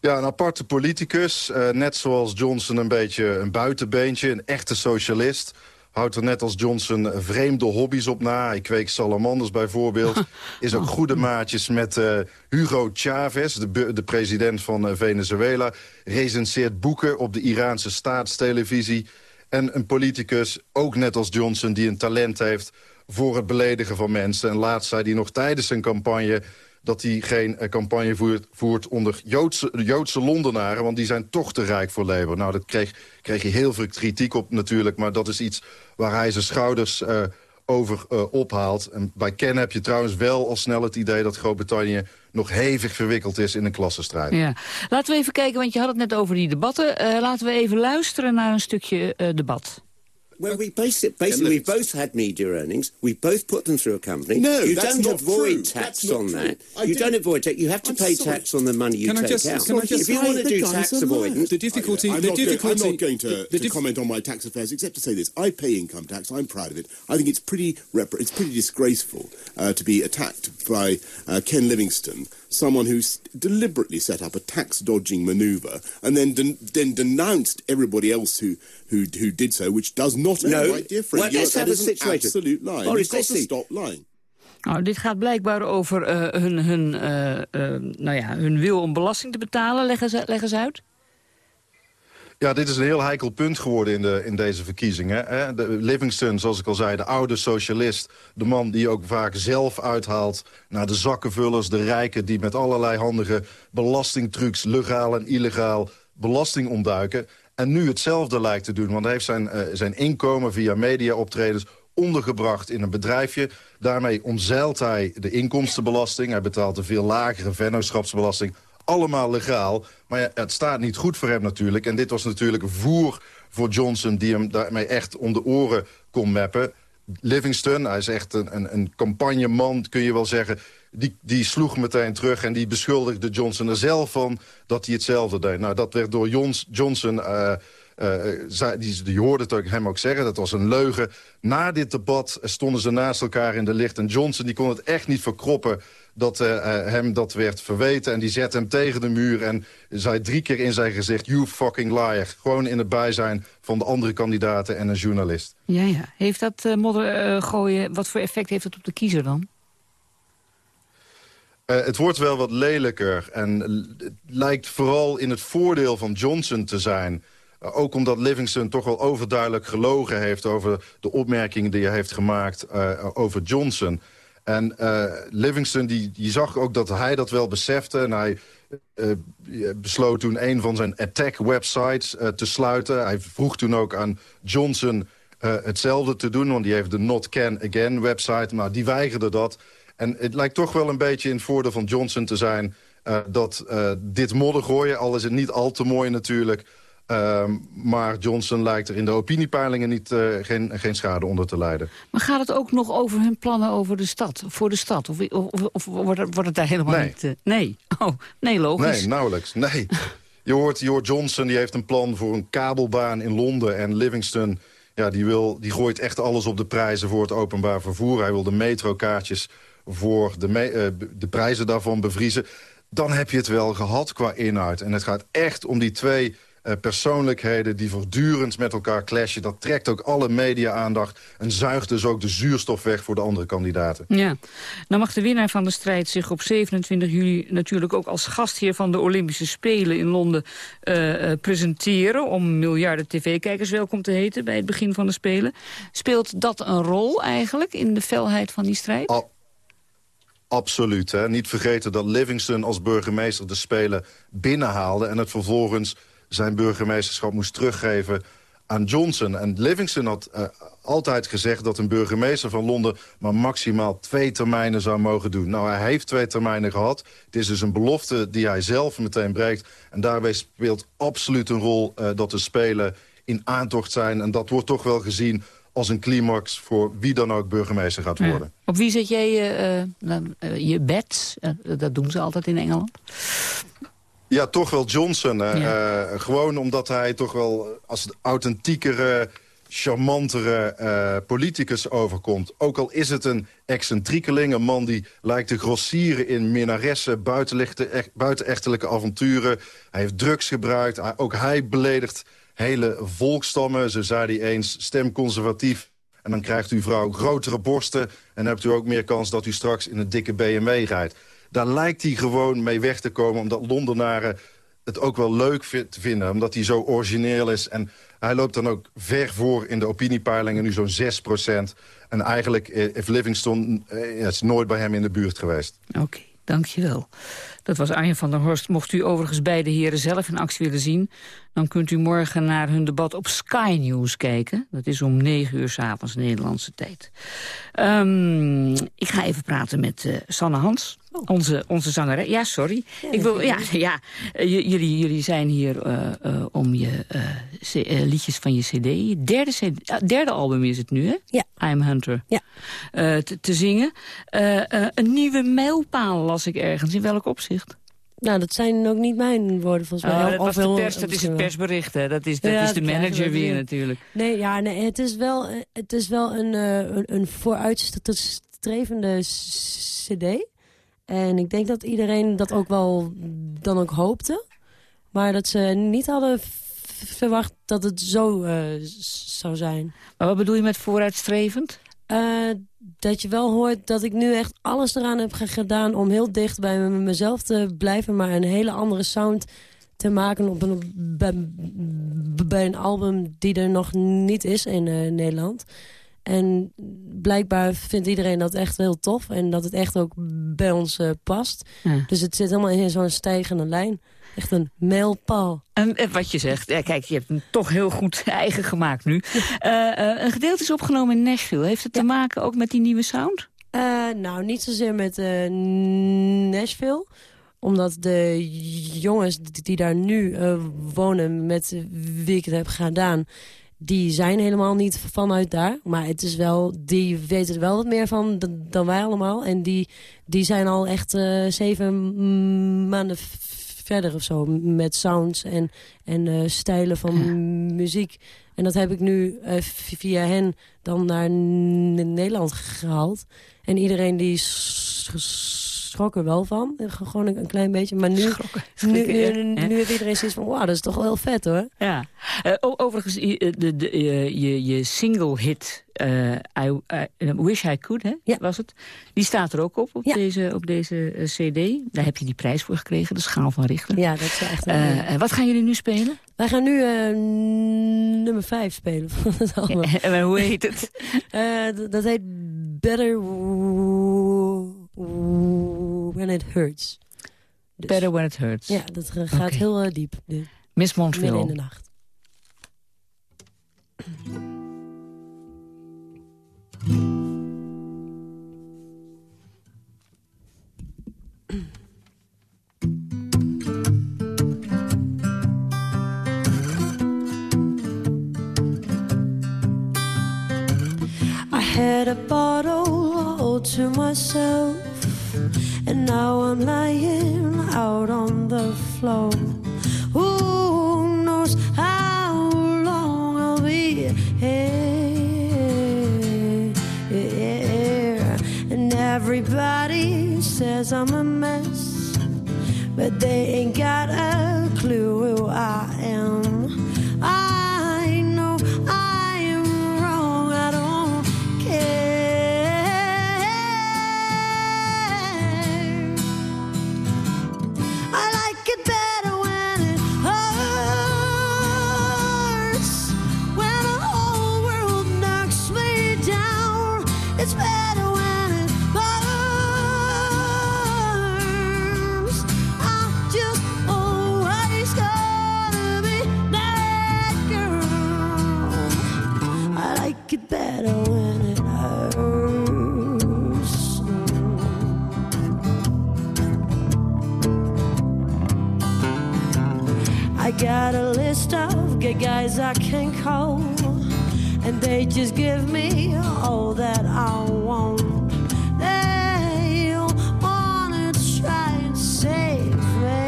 Ja, een aparte politicus. net zoals Johnson een beetje een buitenbeentje, een echte socialist houdt er net als Johnson vreemde hobby's op na. Ik kweek salamanders bijvoorbeeld. Is ook goede maatjes met uh, Hugo Chavez, de, de president van uh, Venezuela. Recenseert boeken op de Iraanse staatstelevisie. En een politicus, ook net als Johnson, die een talent heeft voor het beledigen van mensen. En laatst zei hij nog tijdens zijn campagne dat hij geen uh, campagne voert, voert onder Joodse, Joodse Londenaren... want die zijn toch te rijk voor Labour. Nou, dat kreeg, kreeg hij heel veel kritiek op natuurlijk... maar dat is iets waar hij zijn schouders uh, over uh, ophaalt. En bij Ken heb je trouwens wel al snel het idee... dat Groot-Brittannië nog hevig verwikkeld is in een klassenstrijd. Ja. Laten we even kijken, want je had het net over die debatten. laten we even luisteren naar een stukje debat. Well, we basically, basically we both had media earnings. We both put them through a company. No, you that's don't not avoid true. tax That's on true. that. I you didn't- don't avoid tax. You have to I'm pay sorry. tax on the money you Can I take just- out. can I just if you say want to do tax are avoidance, The difficulty- I- the I'm not going- difficulty- I'm not going to, the to comment comment on my tax affairs, except to say this: I pay income tax. I'm proud of it. I think it's pretty rep- it's pretty disgraceful uh, to be attacked by uh, Ken Livingstone, someone who's deliberately set up a tax dodging manoeuvre and then den- then denounced everybody else who who who did so, which does not No. quite different. Well, You let's know, have a situation. absolute lie. You've got let's to stop lying. Nou, dit gaat blijkbaar over eh, hun, hun, eh, eh, nou ja, hun wil om belasting te betalen. Leg eens, leg eens uit. Ja, dit is een heel heikel punt geworden in, de, in deze verkiezingen. Hè. De Livingston, zoals ik al zei, de oude socialist. De man die ook vaak zelf uithaalt naar de zakkenvullers, de rijken... die met allerlei handige belastingtrucs, legaal en illegaal, belasting ontduiken. En nu hetzelfde lijkt te doen, want hij heeft zijn, uh, zijn inkomen via mediaoptredens ondergebracht in een bedrijfje. Daarmee omzeilt hij de inkomstenbelasting. Hij betaalt een veel lagere vennootschapsbelasting allemaal legaal. Maar het staat niet goed voor hem natuurlijk. En dit was natuurlijk voer voor Johnson... die hem daarmee echt om de oren kon meppen. Livingston, hij is echt een, een, een campagneman, kun je wel zeggen... die, die sloeg meteen terug en die beschuldigde Johnson er zelf van dat hij hetzelfde deed. Nou, dat werd door Johnson... Uh, die, die hoorde het hem ook zeggen, dat was een leugen. Na dit debat stonden ze naast elkaar in de licht. En Johnson die kon het echt niet verkroppen dat uh, hem dat werd verweten. En die zette hem tegen de muur en zei drie keer in zijn gezicht... you fucking liar. Gewoon in het bijzijn van de andere kandidaten en een journalist. Ja, ja. Heeft dat uh, modder gooien, wat voor effect heeft het op de kiezer dan? Uh, het wordt wel wat lelijker en het lijkt vooral in het voordeel van Johnson te zijn. Uh, ook omdat Livingston toch wel overduidelijk gelogen heeft... over de opmerkingen die hij heeft gemaakt uh, over Johnson. En Livingston die, die zag ook dat hij dat wel besefte... en hij besloot toen een van zijn attack-websites te sluiten. Hij vroeg toen ook aan Johnson hetzelfde te doen... want die heeft de Not Can Again-website, maar die weigerde dat... En het lijkt toch wel een beetje in het voordeel van Johnson te zijn... Uh, dat uh, dit modder gooien, al is het niet al te mooi natuurlijk... Uh, maar Johnson lijkt er in de opiniepeilingen niet, uh, geen, geen schade onder te lijden. Maar gaat het ook nog over hun plannen over de stad, voor de stad? Of, of, of wordt, het, wordt het daar helemaal nee. niet... Uh, nee. Oh, nee, logisch. Nee, nauwelijks. Nee. je, hoort, je hoort Johnson, die heeft een plan voor een kabelbaan in Londen... en Livingston, ja, die, wil, die gooit echt alles op de prijzen voor het openbaar vervoer. Hij wil de metrokaartjes voor de, uh, de prijzen daarvan bevriezen... dan heb je het wel gehad qua inhoud. En het gaat echt om die twee uh, persoonlijkheden die voortdurend met elkaar clashen. Dat trekt ook alle media-aandacht en zuigt dus ook de zuurstof weg voor de andere kandidaten. Ja, nou mag de winnaar van de strijd zich op 27 juli natuurlijk ook als gastheer van de Olympische Spelen in Londen uh, presenteren. Om miljarden tv-kijkers welkom te heten bij het begin van de Spelen. Speelt dat een rol eigenlijk in de felheid van die strijd? Al Absoluut. Hè? Niet vergeten dat Livingston als burgemeester de Spelen binnenhaalde... en het vervolgens zijn burgemeesterschap moest teruggeven aan Johnson. En Livingston had uh, altijd gezegd dat een burgemeester van Londen... maar maximaal twee termijnen zou mogen doen. Nou, hij heeft twee termijnen gehad. Het is dus een belofte die hij zelf meteen breekt. En daarbij speelt absoluut een rol uh, dat de Spelen in aantocht zijn. En dat wordt toch wel gezien als een climax voor wie dan ook burgemeester gaat worden. Ja. Op wie zet jij je, uh, uh, je bets? Uh, dat doen ze altijd in Engeland. Ja, toch wel Johnson. Ja. gewoon omdat hij toch wel als authentiekere, charmantere politicus overkomt. Ook al is het een excentriekeling, een man die lijkt te grossieren in minnaressen, buitenechtelijke avonturen. Hij heeft drugs gebruikt, ook hij beledigt hele volkstammen. Zo zei hij eens, stem conservatief. En dan krijgt uw vrouw grotere borsten. En dan hebt u ook meer kans dat u straks in een dikke BMW rijdt. Daar lijkt hij gewoon mee weg te komen. Omdat Londenaren het ook wel leuk vinden. Omdat hij zo origineel is. En hij loopt dan ook ver voor in de opiniepeilingen. Nu zo'n 6 procent. En eigenlijk heeft Livingston eh, is nooit bij hem in de buurt geweest. Oké. Dankjewel. Dat was Arjen van der Horst. Mocht u overigens beide heren zelf in actie willen zien... dan kunt u morgen naar hun debat op Sky News kijken. Dat is om 9 uur s'avonds Nederlandse tijd. Um, ik ga even praten met uh, Sanne Hans. Oh. Onze, onze zanger. Ja, sorry. Ja, ik wil, ja, ja, jullie, jullie zijn hier uh, uh, om je liedjes van je cd. Derde, cd, derde album is het nu, hè? Ja. I'm Hunter. Ja. Te, te, zingen. een nieuwe mijlpaal las ik ergens. In welk opzicht? Nou, dat zijn ook niet mijn woorden volgens mij. Oh, dat, was de pers, dat is het persbericht, hè? Dat is, dat ja, is de manager weer natuurlijk. Nee, ja, nee, het is wel, het is wel een, een, een vooruitstrevende cd. En ik denk dat iedereen dat ook wel dan ook hoopte. Maar dat ze niet hadden verwacht dat het zo uh, zou zijn. Maar wat bedoel je met vooruitstrevend? Uh, dat je wel hoort dat ik nu echt alles eraan heb gedaan... om heel dicht bij mezelf te blijven... maar een hele andere sound te maken op een, bij, bij een album die er nog niet is in uh, Nederland. En blijkbaar vindt iedereen dat echt heel tof. En dat het echt ook bij ons uh, past. Ja. Dus het zit helemaal in zo'n stijgende lijn. Echt een mijlpaal. En wat je zegt, ja, kijk, je hebt hem toch heel goed eigen gemaakt nu. Uh, uh, een gedeelte is opgenomen in Nashville. Heeft het te maken ook met die nieuwe sound? nou, niet zozeer met Nashville omdat de jongens die daar nu wonen met wie ik het heb gedaan die zijn helemaal niet vanuit daar. Maar het is wel, die weten er wel wat meer van dan wij allemaal. En die, die zijn al echt zeven maanden verder of zo. Met sounds en, en uh, stijlen van ja. muziek. En dat heb ik nu uh, via hen dan naar Nederland gehaald. En iedereen die schrok er wel van. Gewoon een, een klein beetje. Maar nu, nu, nu, nu, heeft iedereen zoiets van... Wauw, dat is toch wel heel vet hoor. Ja. Uh, overigens, de, de, je, je single hit... Uh, I, I, Wish I Could, hè, ja. was het? Die staat er ook op, op deze, op deze cd. Daar heb je die prijs voor gekregen, de Schaal van Richter. Ja, dat is echt... Uh, wat gaan jullie nu spelen? Wij gaan nu nummer 5 spelen van het album. En hoe heet het? dat heet Better When It Hurts. Dus. Better When It Hurts. Ja, dat gaat okay. heel uh, diep. Nu. Miss Montreal. Midden in de nacht. I had a bottle all to myself And now I'm lying out on the floor. Who knows how long I'll be here? And everybody says I'm a mess, but they ain't got a clue who I good guys I can call, and they just give me all that I want. They wanna try and save me.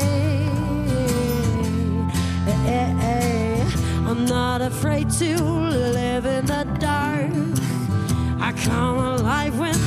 Hey, hey, I'm not afraid to live in the dark. I come alive when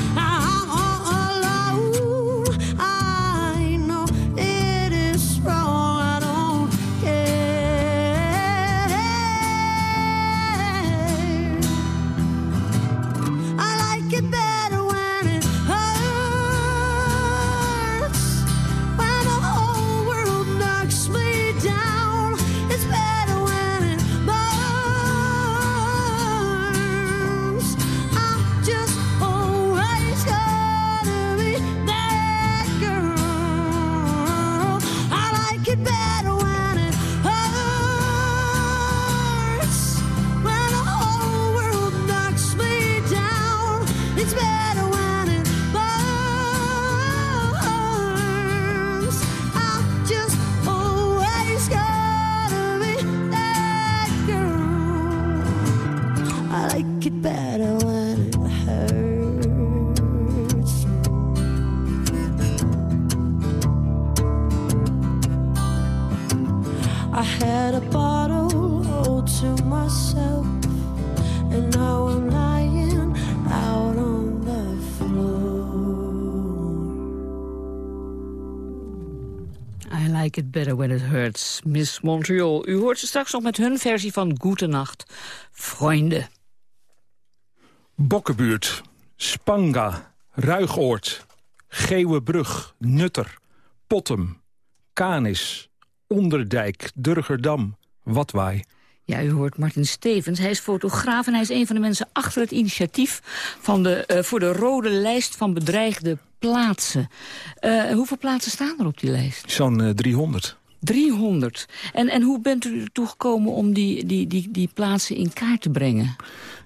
Miss Montreal. U hoort ze straks nog met hun versie van Goedenacht. Vrienden. Bokkenbuurt, Spanga, Ruigoord, Geeuwenbrug, Nutter, Pottem, Kanis, Onderdijk, Durgerdam, Watwaai. Ja, u hoort Martin Stevens. Hij is fotograaf en hij is een van de mensen achter het initiatief... Van de, uh, voor de rode lijst van bedreigde plaatsen. Uh, hoeveel plaatsen staan er op die lijst? Zo'n uh, 300. 300. En, en hoe bent u ertoe gekomen om die, die, die, die plaatsen in kaart te brengen?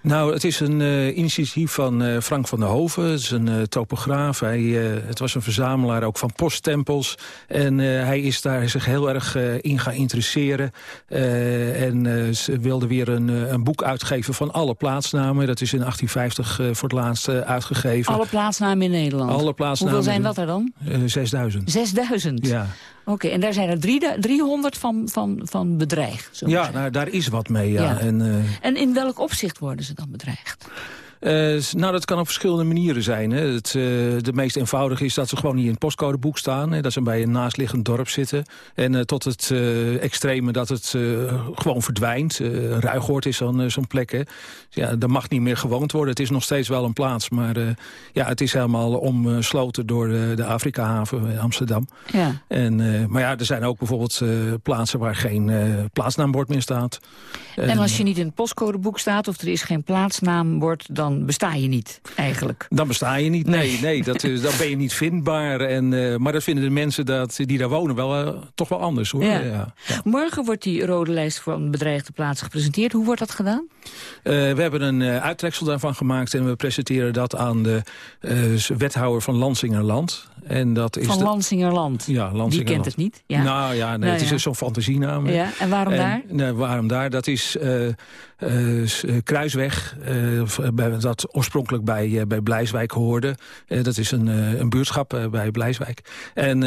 Nou, het is een uh, initiatief van uh, Frank van der Hoven. Het is een uh, topograaf. Hij, het was een verzamelaar ook van posttempels. En hij is daar zich heel erg in gaan interesseren. en ze wilde weer een, een, boek uitgeven van alle plaatsnamen. Dat is in 1850 voor het laatst uitgegeven. Alle plaatsnamen in Nederland? Alle plaatsnamen. Hoeveel zijn dat er dan? 6000. 6000? Ja. Oké, en daar zijn er drie, 300 van, van, van bedreigd? Ja, nou, daar is wat mee, ja. ja. En, en in welk opzicht worden ze dan bedreigd? Uh, nou, dat kan op verschillende manieren zijn. Hè. Het, uh, de meest eenvoudige is dat ze gewoon niet in het postcodeboek staan. Hè, dat ze bij een naastliggend dorp zitten. En uh, tot het extreme dat het gewoon verdwijnt. Ruigoord is zo'n zo'n plek. Hè. Ja, daar mag niet meer gewoond worden. Het is nog steeds wel een plaats. Maar ja, het is helemaal omsloten door de, de Afrikahaven in Amsterdam. Ja. En, maar ja, er zijn ook bijvoorbeeld plaatsen waar geen plaatsnaambord meer staat. En als je niet in het postcodeboek staat of er is geen plaatsnaambord... dan besta je niet, eigenlijk. Dan besta je niet, nee. nee dat, dan ben je niet vindbaar. En, uh, maar dat vinden de mensen dat, die daar wonen wel, uh, toch wel anders. hoor. Ja. Ja, ja. Morgen wordt die rode lijst van bedreigde plaatsen gepresenteerd. Hoe wordt dat gedaan? Uh, we hebben een uittreksel daarvan gemaakt... en we presenteren dat aan de wethouder van Lansingerland. En dat is van. Lansingerland? Ja, Lansingerland. Die kent het niet? Ja. Nou ja, nee, nou, het is zo'n fantasienaam. Ja. En waarom en, daar? Nee, waarom daar? Dat is Kruisweg, dat oorspronkelijk bij, bij Blijswijk hoorde. dat is een, een buurtschap bij Blijswijk. En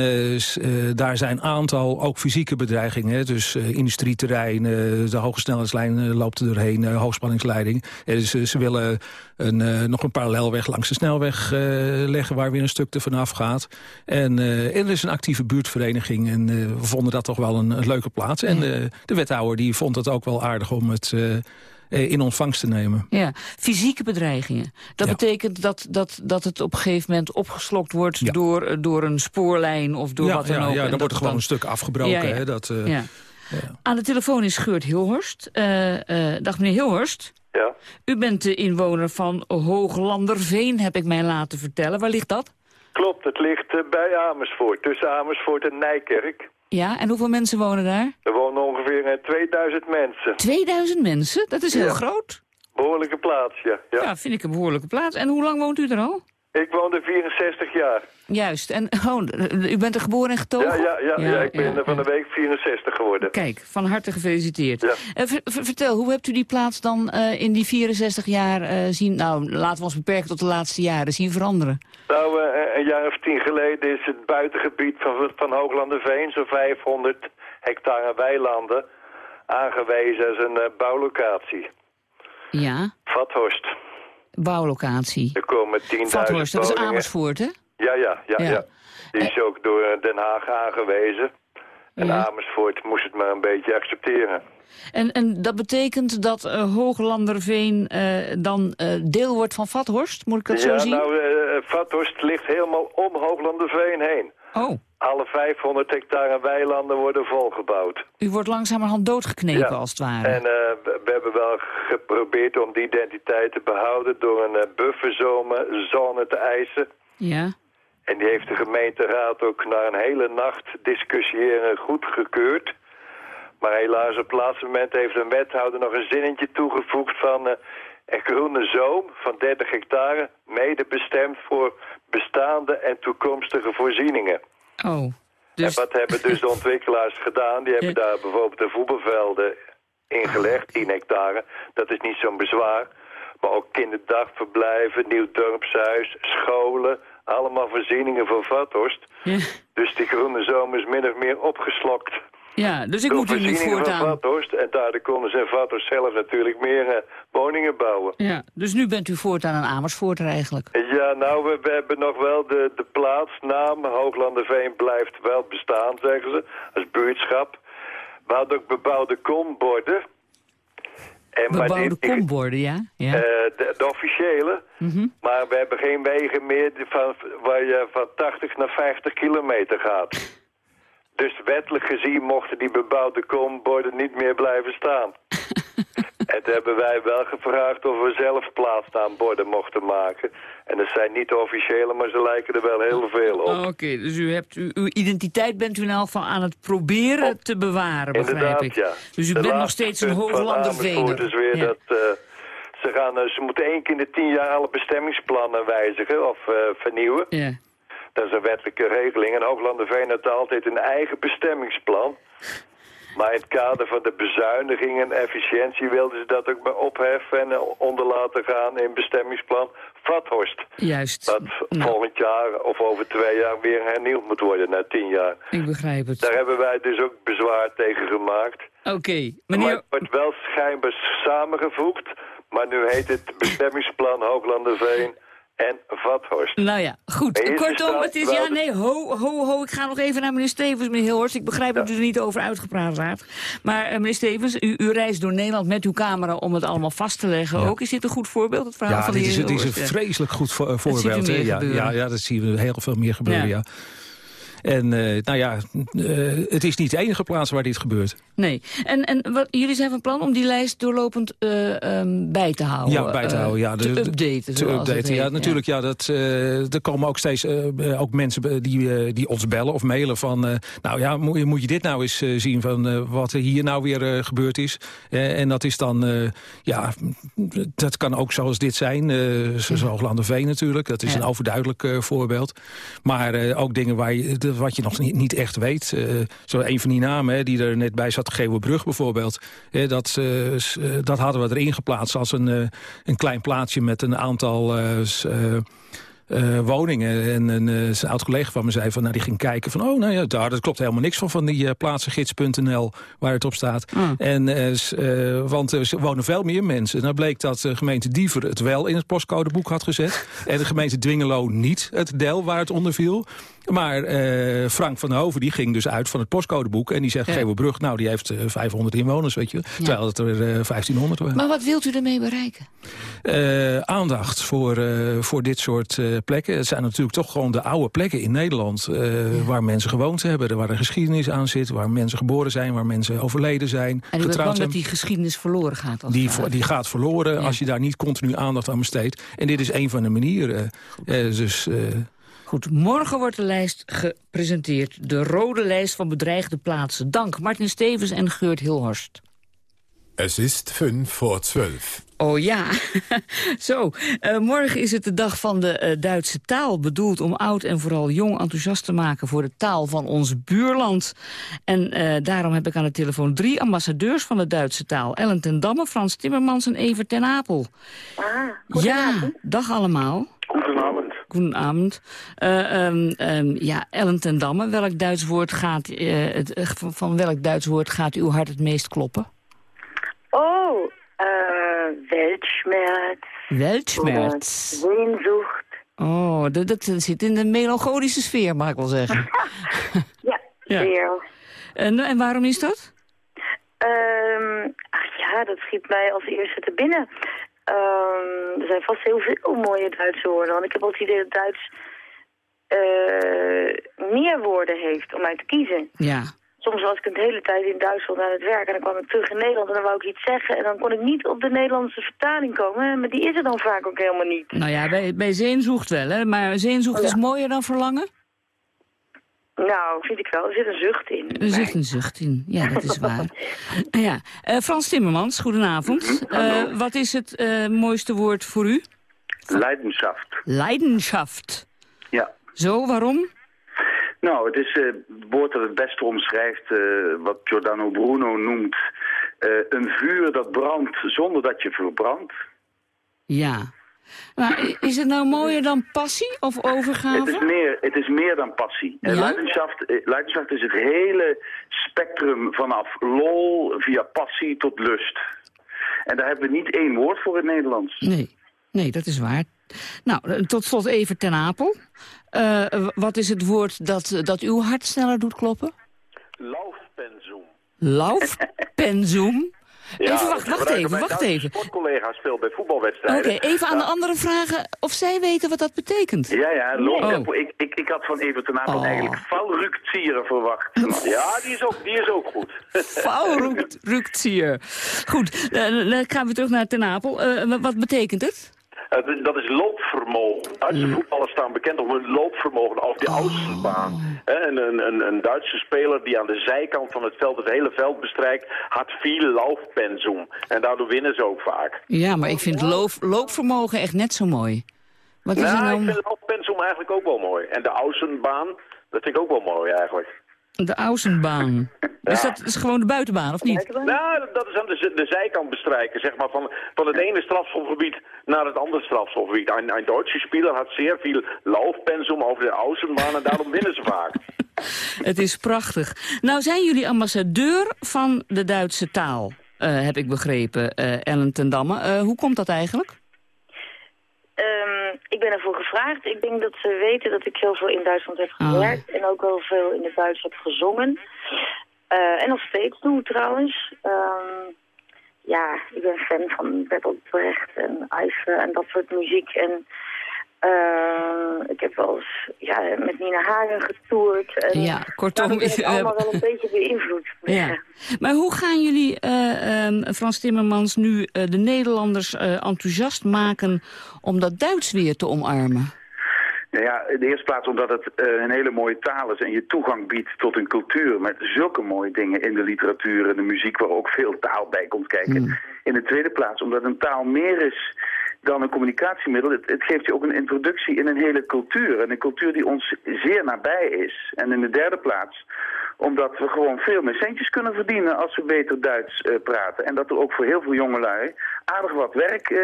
daar zijn aantal ook fysieke bedreigingen. Dus industrieterrein, de hoge snelheidslijn loopt er doorheen, hoogspanningsleiding. dus ze willen een, nog een parallelweg langs de snelweg leggen... waar weer een stuk er vanaf gaat. En, er is een actieve buurtvereniging en we vonden dat toch wel een, een leuke plaats. En de wethouder die vond het ook wel aardig om het in ontvangst te nemen. Ja, fysieke bedreigingen. Dat ja. betekent dat, dat, dat het op een gegeven moment opgeslokt wordt... Ja. Door, door een spoorlijn of door ja, wat dan ook. Ja, dan wordt er gewoon dan... een stuk afgebroken. Hè, dat, uh, ja. Aan de telefoon is Geurt Hilhorst. Uh, uh, dag meneer Hilhorst. Ja. U bent de inwoner van Hooglanderveen, heb ik mij laten vertellen. Waar ligt dat? Klopt, het ligt bij Amersfoort, tussen Amersfoort en Nijkerk. Ja, en hoeveel mensen wonen daar? Er wonen ongeveer 2000 mensen. 2000 mensen? Dat is heel ja. groot. Behoorlijke plaats, ja. ja. Ja, vind ik een behoorlijke plaats. En hoe lang woont u er al? Ik woon er 64 jaar. Juist. En oh, u bent er geboren en getogen? Ja, ja, ja, ja ik ben er van de week 64 geworden. Kijk, van harte gefeliciteerd. Ja. Uh, vertel, hoe hebt u die plaats dan uh, in die 64 jaar uh, zien... nou, laten we ons beperken tot de laatste jaren, zien veranderen? Nou, een jaar of tien geleden is het buitengebied van, van Hooglanderveen... zo'n 500 hectare weilanden aangewezen als een bouwlocatie. Ja. Vathorst. Bouwlocatie. Er komen 10.000 Vathorst, dat is Amersfoort, hè? Ja, ja, ja, ja. ja. Die is ook door Den Haag aangewezen. En ja. Amersfoort moest het maar een beetje accepteren. En, en dat betekent dat uh, Hooglanderveen uh, dan uh, deel wordt van Vathorst? Moet ik dat ja, zo zien? Ja, nou, Vathorst ligt helemaal om Hooglanderveen heen. Oh. Alle 500 hectare weilanden worden volgebouwd. U wordt langzamerhand doodgeknepen, ja. als het ware. En we, we hebben wel geprobeerd om die identiteit te behouden... door een bufferzone te eisen. Ja. En die heeft de gemeenteraad ook na een hele nacht discussiëren goedgekeurd. Maar helaas op het laatste moment heeft een wethouder nog een zinnetje toegevoegd van... Uh, een groene zoom van 30 hectare, mede bestemd voor bestaande en toekomstige voorzieningen. Oh, dus... En wat hebben dus de ontwikkelaars gedaan? Die hebben daar bijvoorbeeld de voetbalvelden ingelegd, 10 hectare. Dat is niet zo'n bezwaar. Maar ook kinderdagverblijven, nieuw dorpshuis, scholen, allemaal voorzieningen voor Vathorst. Ja. Dus die groene zomer is min of meer opgeslokt. Ja, dus ik moet u nu voortaan... van Vathorst. En daardoor konden ze in Vathorst zelf natuurlijk meer uh, woningen bouwen. Ja, dus nu bent u voortaan een Amersfoort eigenlijk. Ja, nou, we, we, hebben nog wel de, de plaatsnaam. Hooglanderveen blijft wel bestaan, zeggen ze, als buurtschap. We hadden ook bebouwde komborden. En bebouwde die, komborden, ja? ja. Uh, de, de, officiële. Mm -hmm. Maar we hebben geen wegen meer van, waar je van 80 naar 50 kilometer gaat. Dus wettelijk gezien mochten die bebouwde komborden niet meer blijven staan. en toen hebben wij wel gevraagd of we zelf plaatsnaamborden mochten maken. En dat zijn niet officiële, maar ze lijken er wel heel veel op. Oh, Oké, okay. dus u hebt, u, uw identiteit bent u in elk geval aan het proberen op, te bewaren, begrijp Inderdaad, ik. ja. Dus u de bent nog steeds een Hooglandervener. is weer ja. dat uh, ze, gaan, eh, ze moeten één keer in de tien jaar alle bestemmingsplannen wijzigen of eh, vernieuwen. Ja. Dat is een wettelijke regeling. En Hooglanderveen had altijd een eigen bestemmingsplan. Maar in het kader van de bezuiniging en efficiëntie wilden ze dat ook maar opheffen en onder laten gaan in bestemmingsplan Vathorst. Juist. Dat volgend jaar of over twee jaar weer hernieuwd moet worden na tien jaar. Ik begrijp het. Daar hebben wij dus ook bezwaar tegen gemaakt. Oké, Maar meneer... het wordt wel schijnbaar samengevoegd. Maar nu heet het bestemmingsplan Hooglanderveen en Vathorst. Nou ja, goed. Kortom, het is... Ja, nee, ho, ho, ho. Ik ga nog even naar meneer Stevens, meneer Hilhorst. Ik begrijp dat u er niet over uitgepraat raakt. Maar eh, meneer Stevens, u, u reist door Nederland met uw camera om het allemaal vast te leggen ook. Is dit een goed voorbeeld, het verhaal Ja, van de dit is, heer dit is een? Ja. vreselijk goed vo- ziet u voorbeeld. Ja, ja, ja, dat zien we heel veel meer gebeuren, Ja. En eh, nou ja, eh, het is niet de enige plaats waar dit gebeurt. Nee. En, en wat, jullie zijn van plan om die lijst doorlopend eh, ehm, bij te houden? Ja, bij te houden. Ja, te de- updaten, Te updaten, ja, natuurlijk. Ja. dat, er komen ook steeds ook mensen die, die ons bellen of mailen van... nou ja, moet, je- moet je dit nou eens zien van wat er hier nou weer gebeurd is. En dat is dan, ja, dat kan ook zoals dit zijn. zoals Hooglanderveen natuurlijk. Dat is Ja. een overduidelijk voorbeeld. Maar ook dingen waar je, wat je nog niet, niet echt weet. Eh, zo een van die namen hè, die er net bij zat, Geeuwenbrug bijvoorbeeld. Eh, dat, eh, dat hadden we erin geplaatst als een, een klein plaatsje met een aantal... woningen. En een uh, oud collega van me zei van, nou, die ging kijken van... oh, nou ja, daar dat klopt helemaal niks van, van die uh, plaatsengids.nl waar het op staat. Mm. En, uh, uh, want er wonen veel meer mensen. Nou bleek dat de gemeente Diever het wel in het postcodeboek had gezet... en de gemeente Dwingelo niet het del waar het onder viel... Maar uh, Frank van der Hoven die ging dus uit van het postcodeboek... en die zegt, Ja. Geeuwenbrug, nou, die heeft uh, 500 inwoners, weet je. Terwijl het er uh, 1500 waren. Maar wat wilt u ermee bereiken? Uh, aandacht voor, uh, voor dit soort uh, plekken. Het zijn natuurlijk toch gewoon de oude plekken in Nederland... Ja. waar mensen gewoond hebben, waar een geschiedenis aan zit... waar mensen geboren zijn, waar mensen overleden zijn. En u bang dat die geschiedenis verloren gaat? Als die, die gaat verloren ja. als je daar niet continu aandacht aan besteedt. En dit is een van de manieren. Dus... Goed, morgen wordt de lijst gepresenteerd. De rode lijst van bedreigde plaatsen. Dank Martin Stevens en Geurt Hilhorst. Het is 5 voor 12. Oh ja, zo. Uh, morgen is het de dag van de uh, Duitse taal. Bedoeld om oud en vooral jong enthousiast te maken... voor de taal van ons buurland. En uh, daarom heb ik aan de telefoon drie ambassadeurs van de Duitse taal. Ellen ten Damme, Frans Timmermans en Evert ten Apel. Ah, ja, dag allemaal. Goedenavond. Uh, um, um, ja, Ellen ten Damme, welk Duits woord gaat, uh, het, uh, van, van welk Duits woord gaat uw hart het meest kloppen? Oh, uh, Weltschmerz. Weltschmerz. Sehnsucht. Oh, dat, dat, zit in de melancholische sfeer, mag ik wel zeggen. ja, ja, zeer. En, en waarom is dat? Um, ach ja, dat schiet mij als eerste te binnen. Um, er zijn vast heel veel mooie Duitse woorden. Want ik heb altijd het idee dat Duits uh, meer woorden heeft om uit te kiezen. Ja. Soms was ik een hele tijd in Duitsland aan het werk en dan kwam ik terug in Nederland en dan wou ik iets zeggen. En dan kon ik niet op de Nederlandse vertaling komen, maar die is er dan vaak ook helemaal niet. Nou ja, bij, bij zeenzoekt wel, hè? Maar zeenzoekt ja. is mooier dan verlangen? Nou, vind ik wel. Er zit een zucht in. Er zit een zucht in, ja, dat is waar. ja. Uh, Frans Timmermans, goedenavond. Uh, wat is het uh, mooiste woord voor u? Leidenschaft. Leidenschaft. Ja. Zo, waarom? Nou, het is het woord dat het beste omschrijft uh, wat Giordano Bruno noemt... Uh, een vuur dat brandt zonder dat je verbrandt. Ja. Maar is het nou mooier dan passie of overgave? Het is meer, het is meer dan passie. Ja? Leidenschaft, Leidenschaft is het hele spectrum vanaf lol via passie tot lust. En daar hebben we niet één woord voor in het Nederlands. Nee, nee dat is waar. Nou, tot slot even ten Apel. Uh, wat is het woord dat, dat uw hart sneller doet kloppen? Laufpenzoom. Laufpenzoom? Ja, even, wacht, wacht even, wacht even. sportcollega speelt bij voetbalwedstrijden. Oké, okay, even aan de anderen vragen of zij weten wat dat betekent. Ja, ja, oh. ik, ik, ik had van Evert ten Apel oh. eigenlijk Valruktsieren verwacht. ja, die is ook, die is ook goed. Valruktsier. Goed, dan gaan we terug naar ten Apel. Uh, wat betekent het? Dat is loopvermogen. Duitse mm. voetballers staan bekend om hun loopvermogen over die oh. Außenbaan. En een, een, een, Duitse speler die aan de zijkant van het veld het hele veld bestrijkt, had veel looppensum. En daardoor winnen ze ook vaak. Ja, maar ik vind loop, loopvermogen echt net zo mooi. Wat is nou, nou, ik vind looppensum eigenlijk ook wel mooi. En de Außenbaan, dat vind ik ook wel mooi eigenlijk. De Außenbaan. Dus dat is gewoon de buitenbaan, of niet? Nou, dat is aan de, de zijkant bestrijken, zeg maar, van, van het ene strafschopgebied naar het andere strafschopgebied. Een, een Duitse speler had zeer veel laufpensum over de Außenbaan en daarom winnen ze vaak. Het is prachtig. Nou zijn jullie ambassadeur van de Duitse taal, uh, heb ik begrepen, uh, Ellen ten Damme. Uh, hoe komt dat eigenlijk? Um, ik ben ervoor gevraagd. Ik denk dat ze weten dat ik heel veel in Duitsland heb ah. gewerkt. En ook wel veel in het Duits heb gezongen. Uh, en nog steeds doe trouwens. Um, ja, ik ben fan van Bertolt Brecht en Eifel en dat soort muziek. En uh, ik heb wel eens ja, met Nina Hagen getoerd. En ja, kortom. Ik ben allemaal wel een beetje beïnvloed. Ja. Maar hoe gaan jullie, uh, um, Frans Timmermans, nu uh, de Nederlanders enthousiast maken om dat Duits weer te omarmen? Nou ja, in de eerste plaats omdat het uh, een hele mooie taal is en je toegang biedt tot een cultuur met zulke mooie dingen in de literatuur en de muziek waar ook veel taal bij komt kijken. Hmm. In de tweede plaats omdat een taal meer is dan een communicatiemiddel. Het, het, geeft je ook een introductie in een hele cultuur. En een cultuur die ons zeer nabij is. En in de derde plaats omdat we gewoon veel meer centjes kunnen verdienen als we beter Duits uh, praten. En dat er ook voor heel veel jongelui aardig wat werk uh,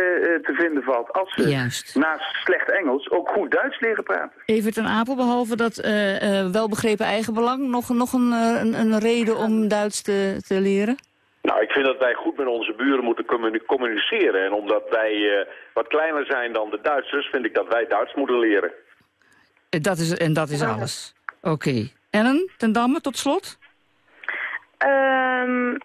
te vinden valt... als ze Juist. naast slecht Engels ook goed Duits leren praten. Evert en Apel, behalve dat uh, welbegrepen eigenbelang... nog, nog een, een, een reden om Duits te, te leren? Nou, ik vind dat wij goed met onze buren moeten communiceren. En omdat wij uh, wat kleiner zijn dan de Duitsers, vind ik dat wij Duits moeten leren. Dat is, en dat is alles. Oké. Okay. Ellen, ten Damme, tot slot? Um,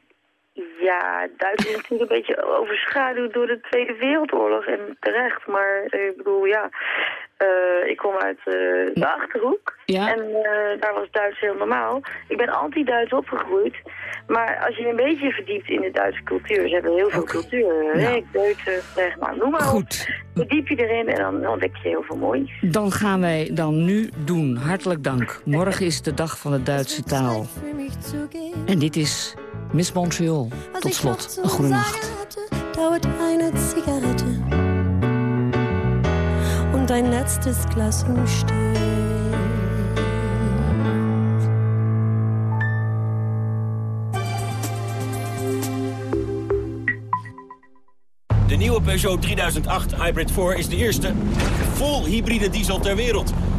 ja, Duitsland is natuurlijk een beetje overschaduwd door de Tweede Wereldoorlog. En terecht, maar ik bedoel, ja... Uh, ik kom uit uh, de Achterhoek. Ja. En uh, daar was Duits heel normaal. Ik ben anti-Duits opgegroeid. Maar als je een beetje verdiept in de Duitse cultuur... ze hebben heel veel okay. cultuur. Nou. Duits, zeg maar, noem maar Goed. Verdiep je erin en dan ontdek je heel veel moois. Dan gaan wij dan nu doen. Hartelijk dank. Morgen is de dag van de Duitse taal. En dit is Miss Montreal. Tot slot, een goede nacht. Dauert eine Zigarette und ein letztes Glas umsteht. De nieuwe Peugeot 3008 Hybrid 4 is de eerste vol hybride diesel ter wereld.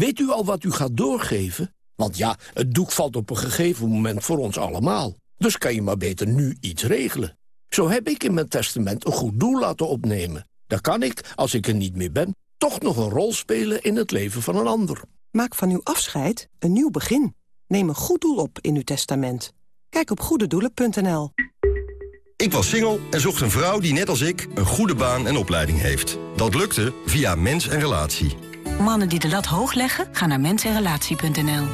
Weet u al wat u gaat doorgeven? Want ja, het doek valt op een gegeven moment voor ons allemaal. Dus kan je maar beter nu iets regelen. Zo heb ik in mijn testament een goed doel laten opnemen. Dan kan ik, als ik er niet meer ben, toch nog een rol spelen in het leven van een ander. Maak van uw afscheid een nieuw begin. Neem een goed doel op in uw testament. Kijk op goededoelen.nl. Ik was single en zocht een vrouw die net als ik een goede baan en opleiding heeft. Dat lukte via Mens en Relatie. Mannen die de lat hoog leggen, gaan naar mensenrelatie.nl.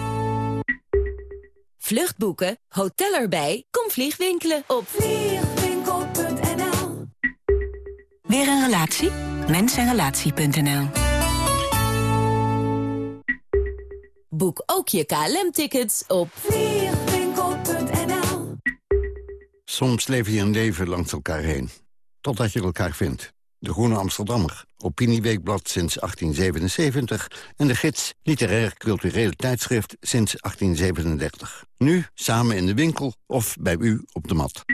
Vluchtboeken, hotel erbij, kom vliegwinkelen op vliegwinkel.nl. Weer een relatie? Mensenrelatie.nl. Boek ook je KLM-tickets op vliegwinkel.nl. Soms leef je een leven langs elkaar heen, totdat je elkaar vindt. De Groene Amsterdammer, Opinieweekblad sinds 1877... en de gids Literair Cultureel Tijdschrift sinds 1837. Nu samen in de winkel of bij u op de mat.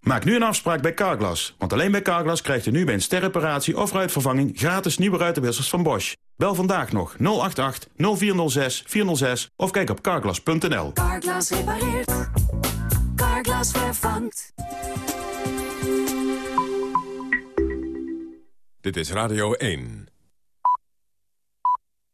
Maak nu een afspraak bij Carglass. Want alleen bij Carglass krijgt u nu bij een sterreparatie of ruitvervanging... gratis nieuwe ruitenwissers van Bosch. Bel vandaag nog 088 0406 406 of kijk op carglass.nl. Carglass repareert. Carglass vervangt. Dit is Radio 1.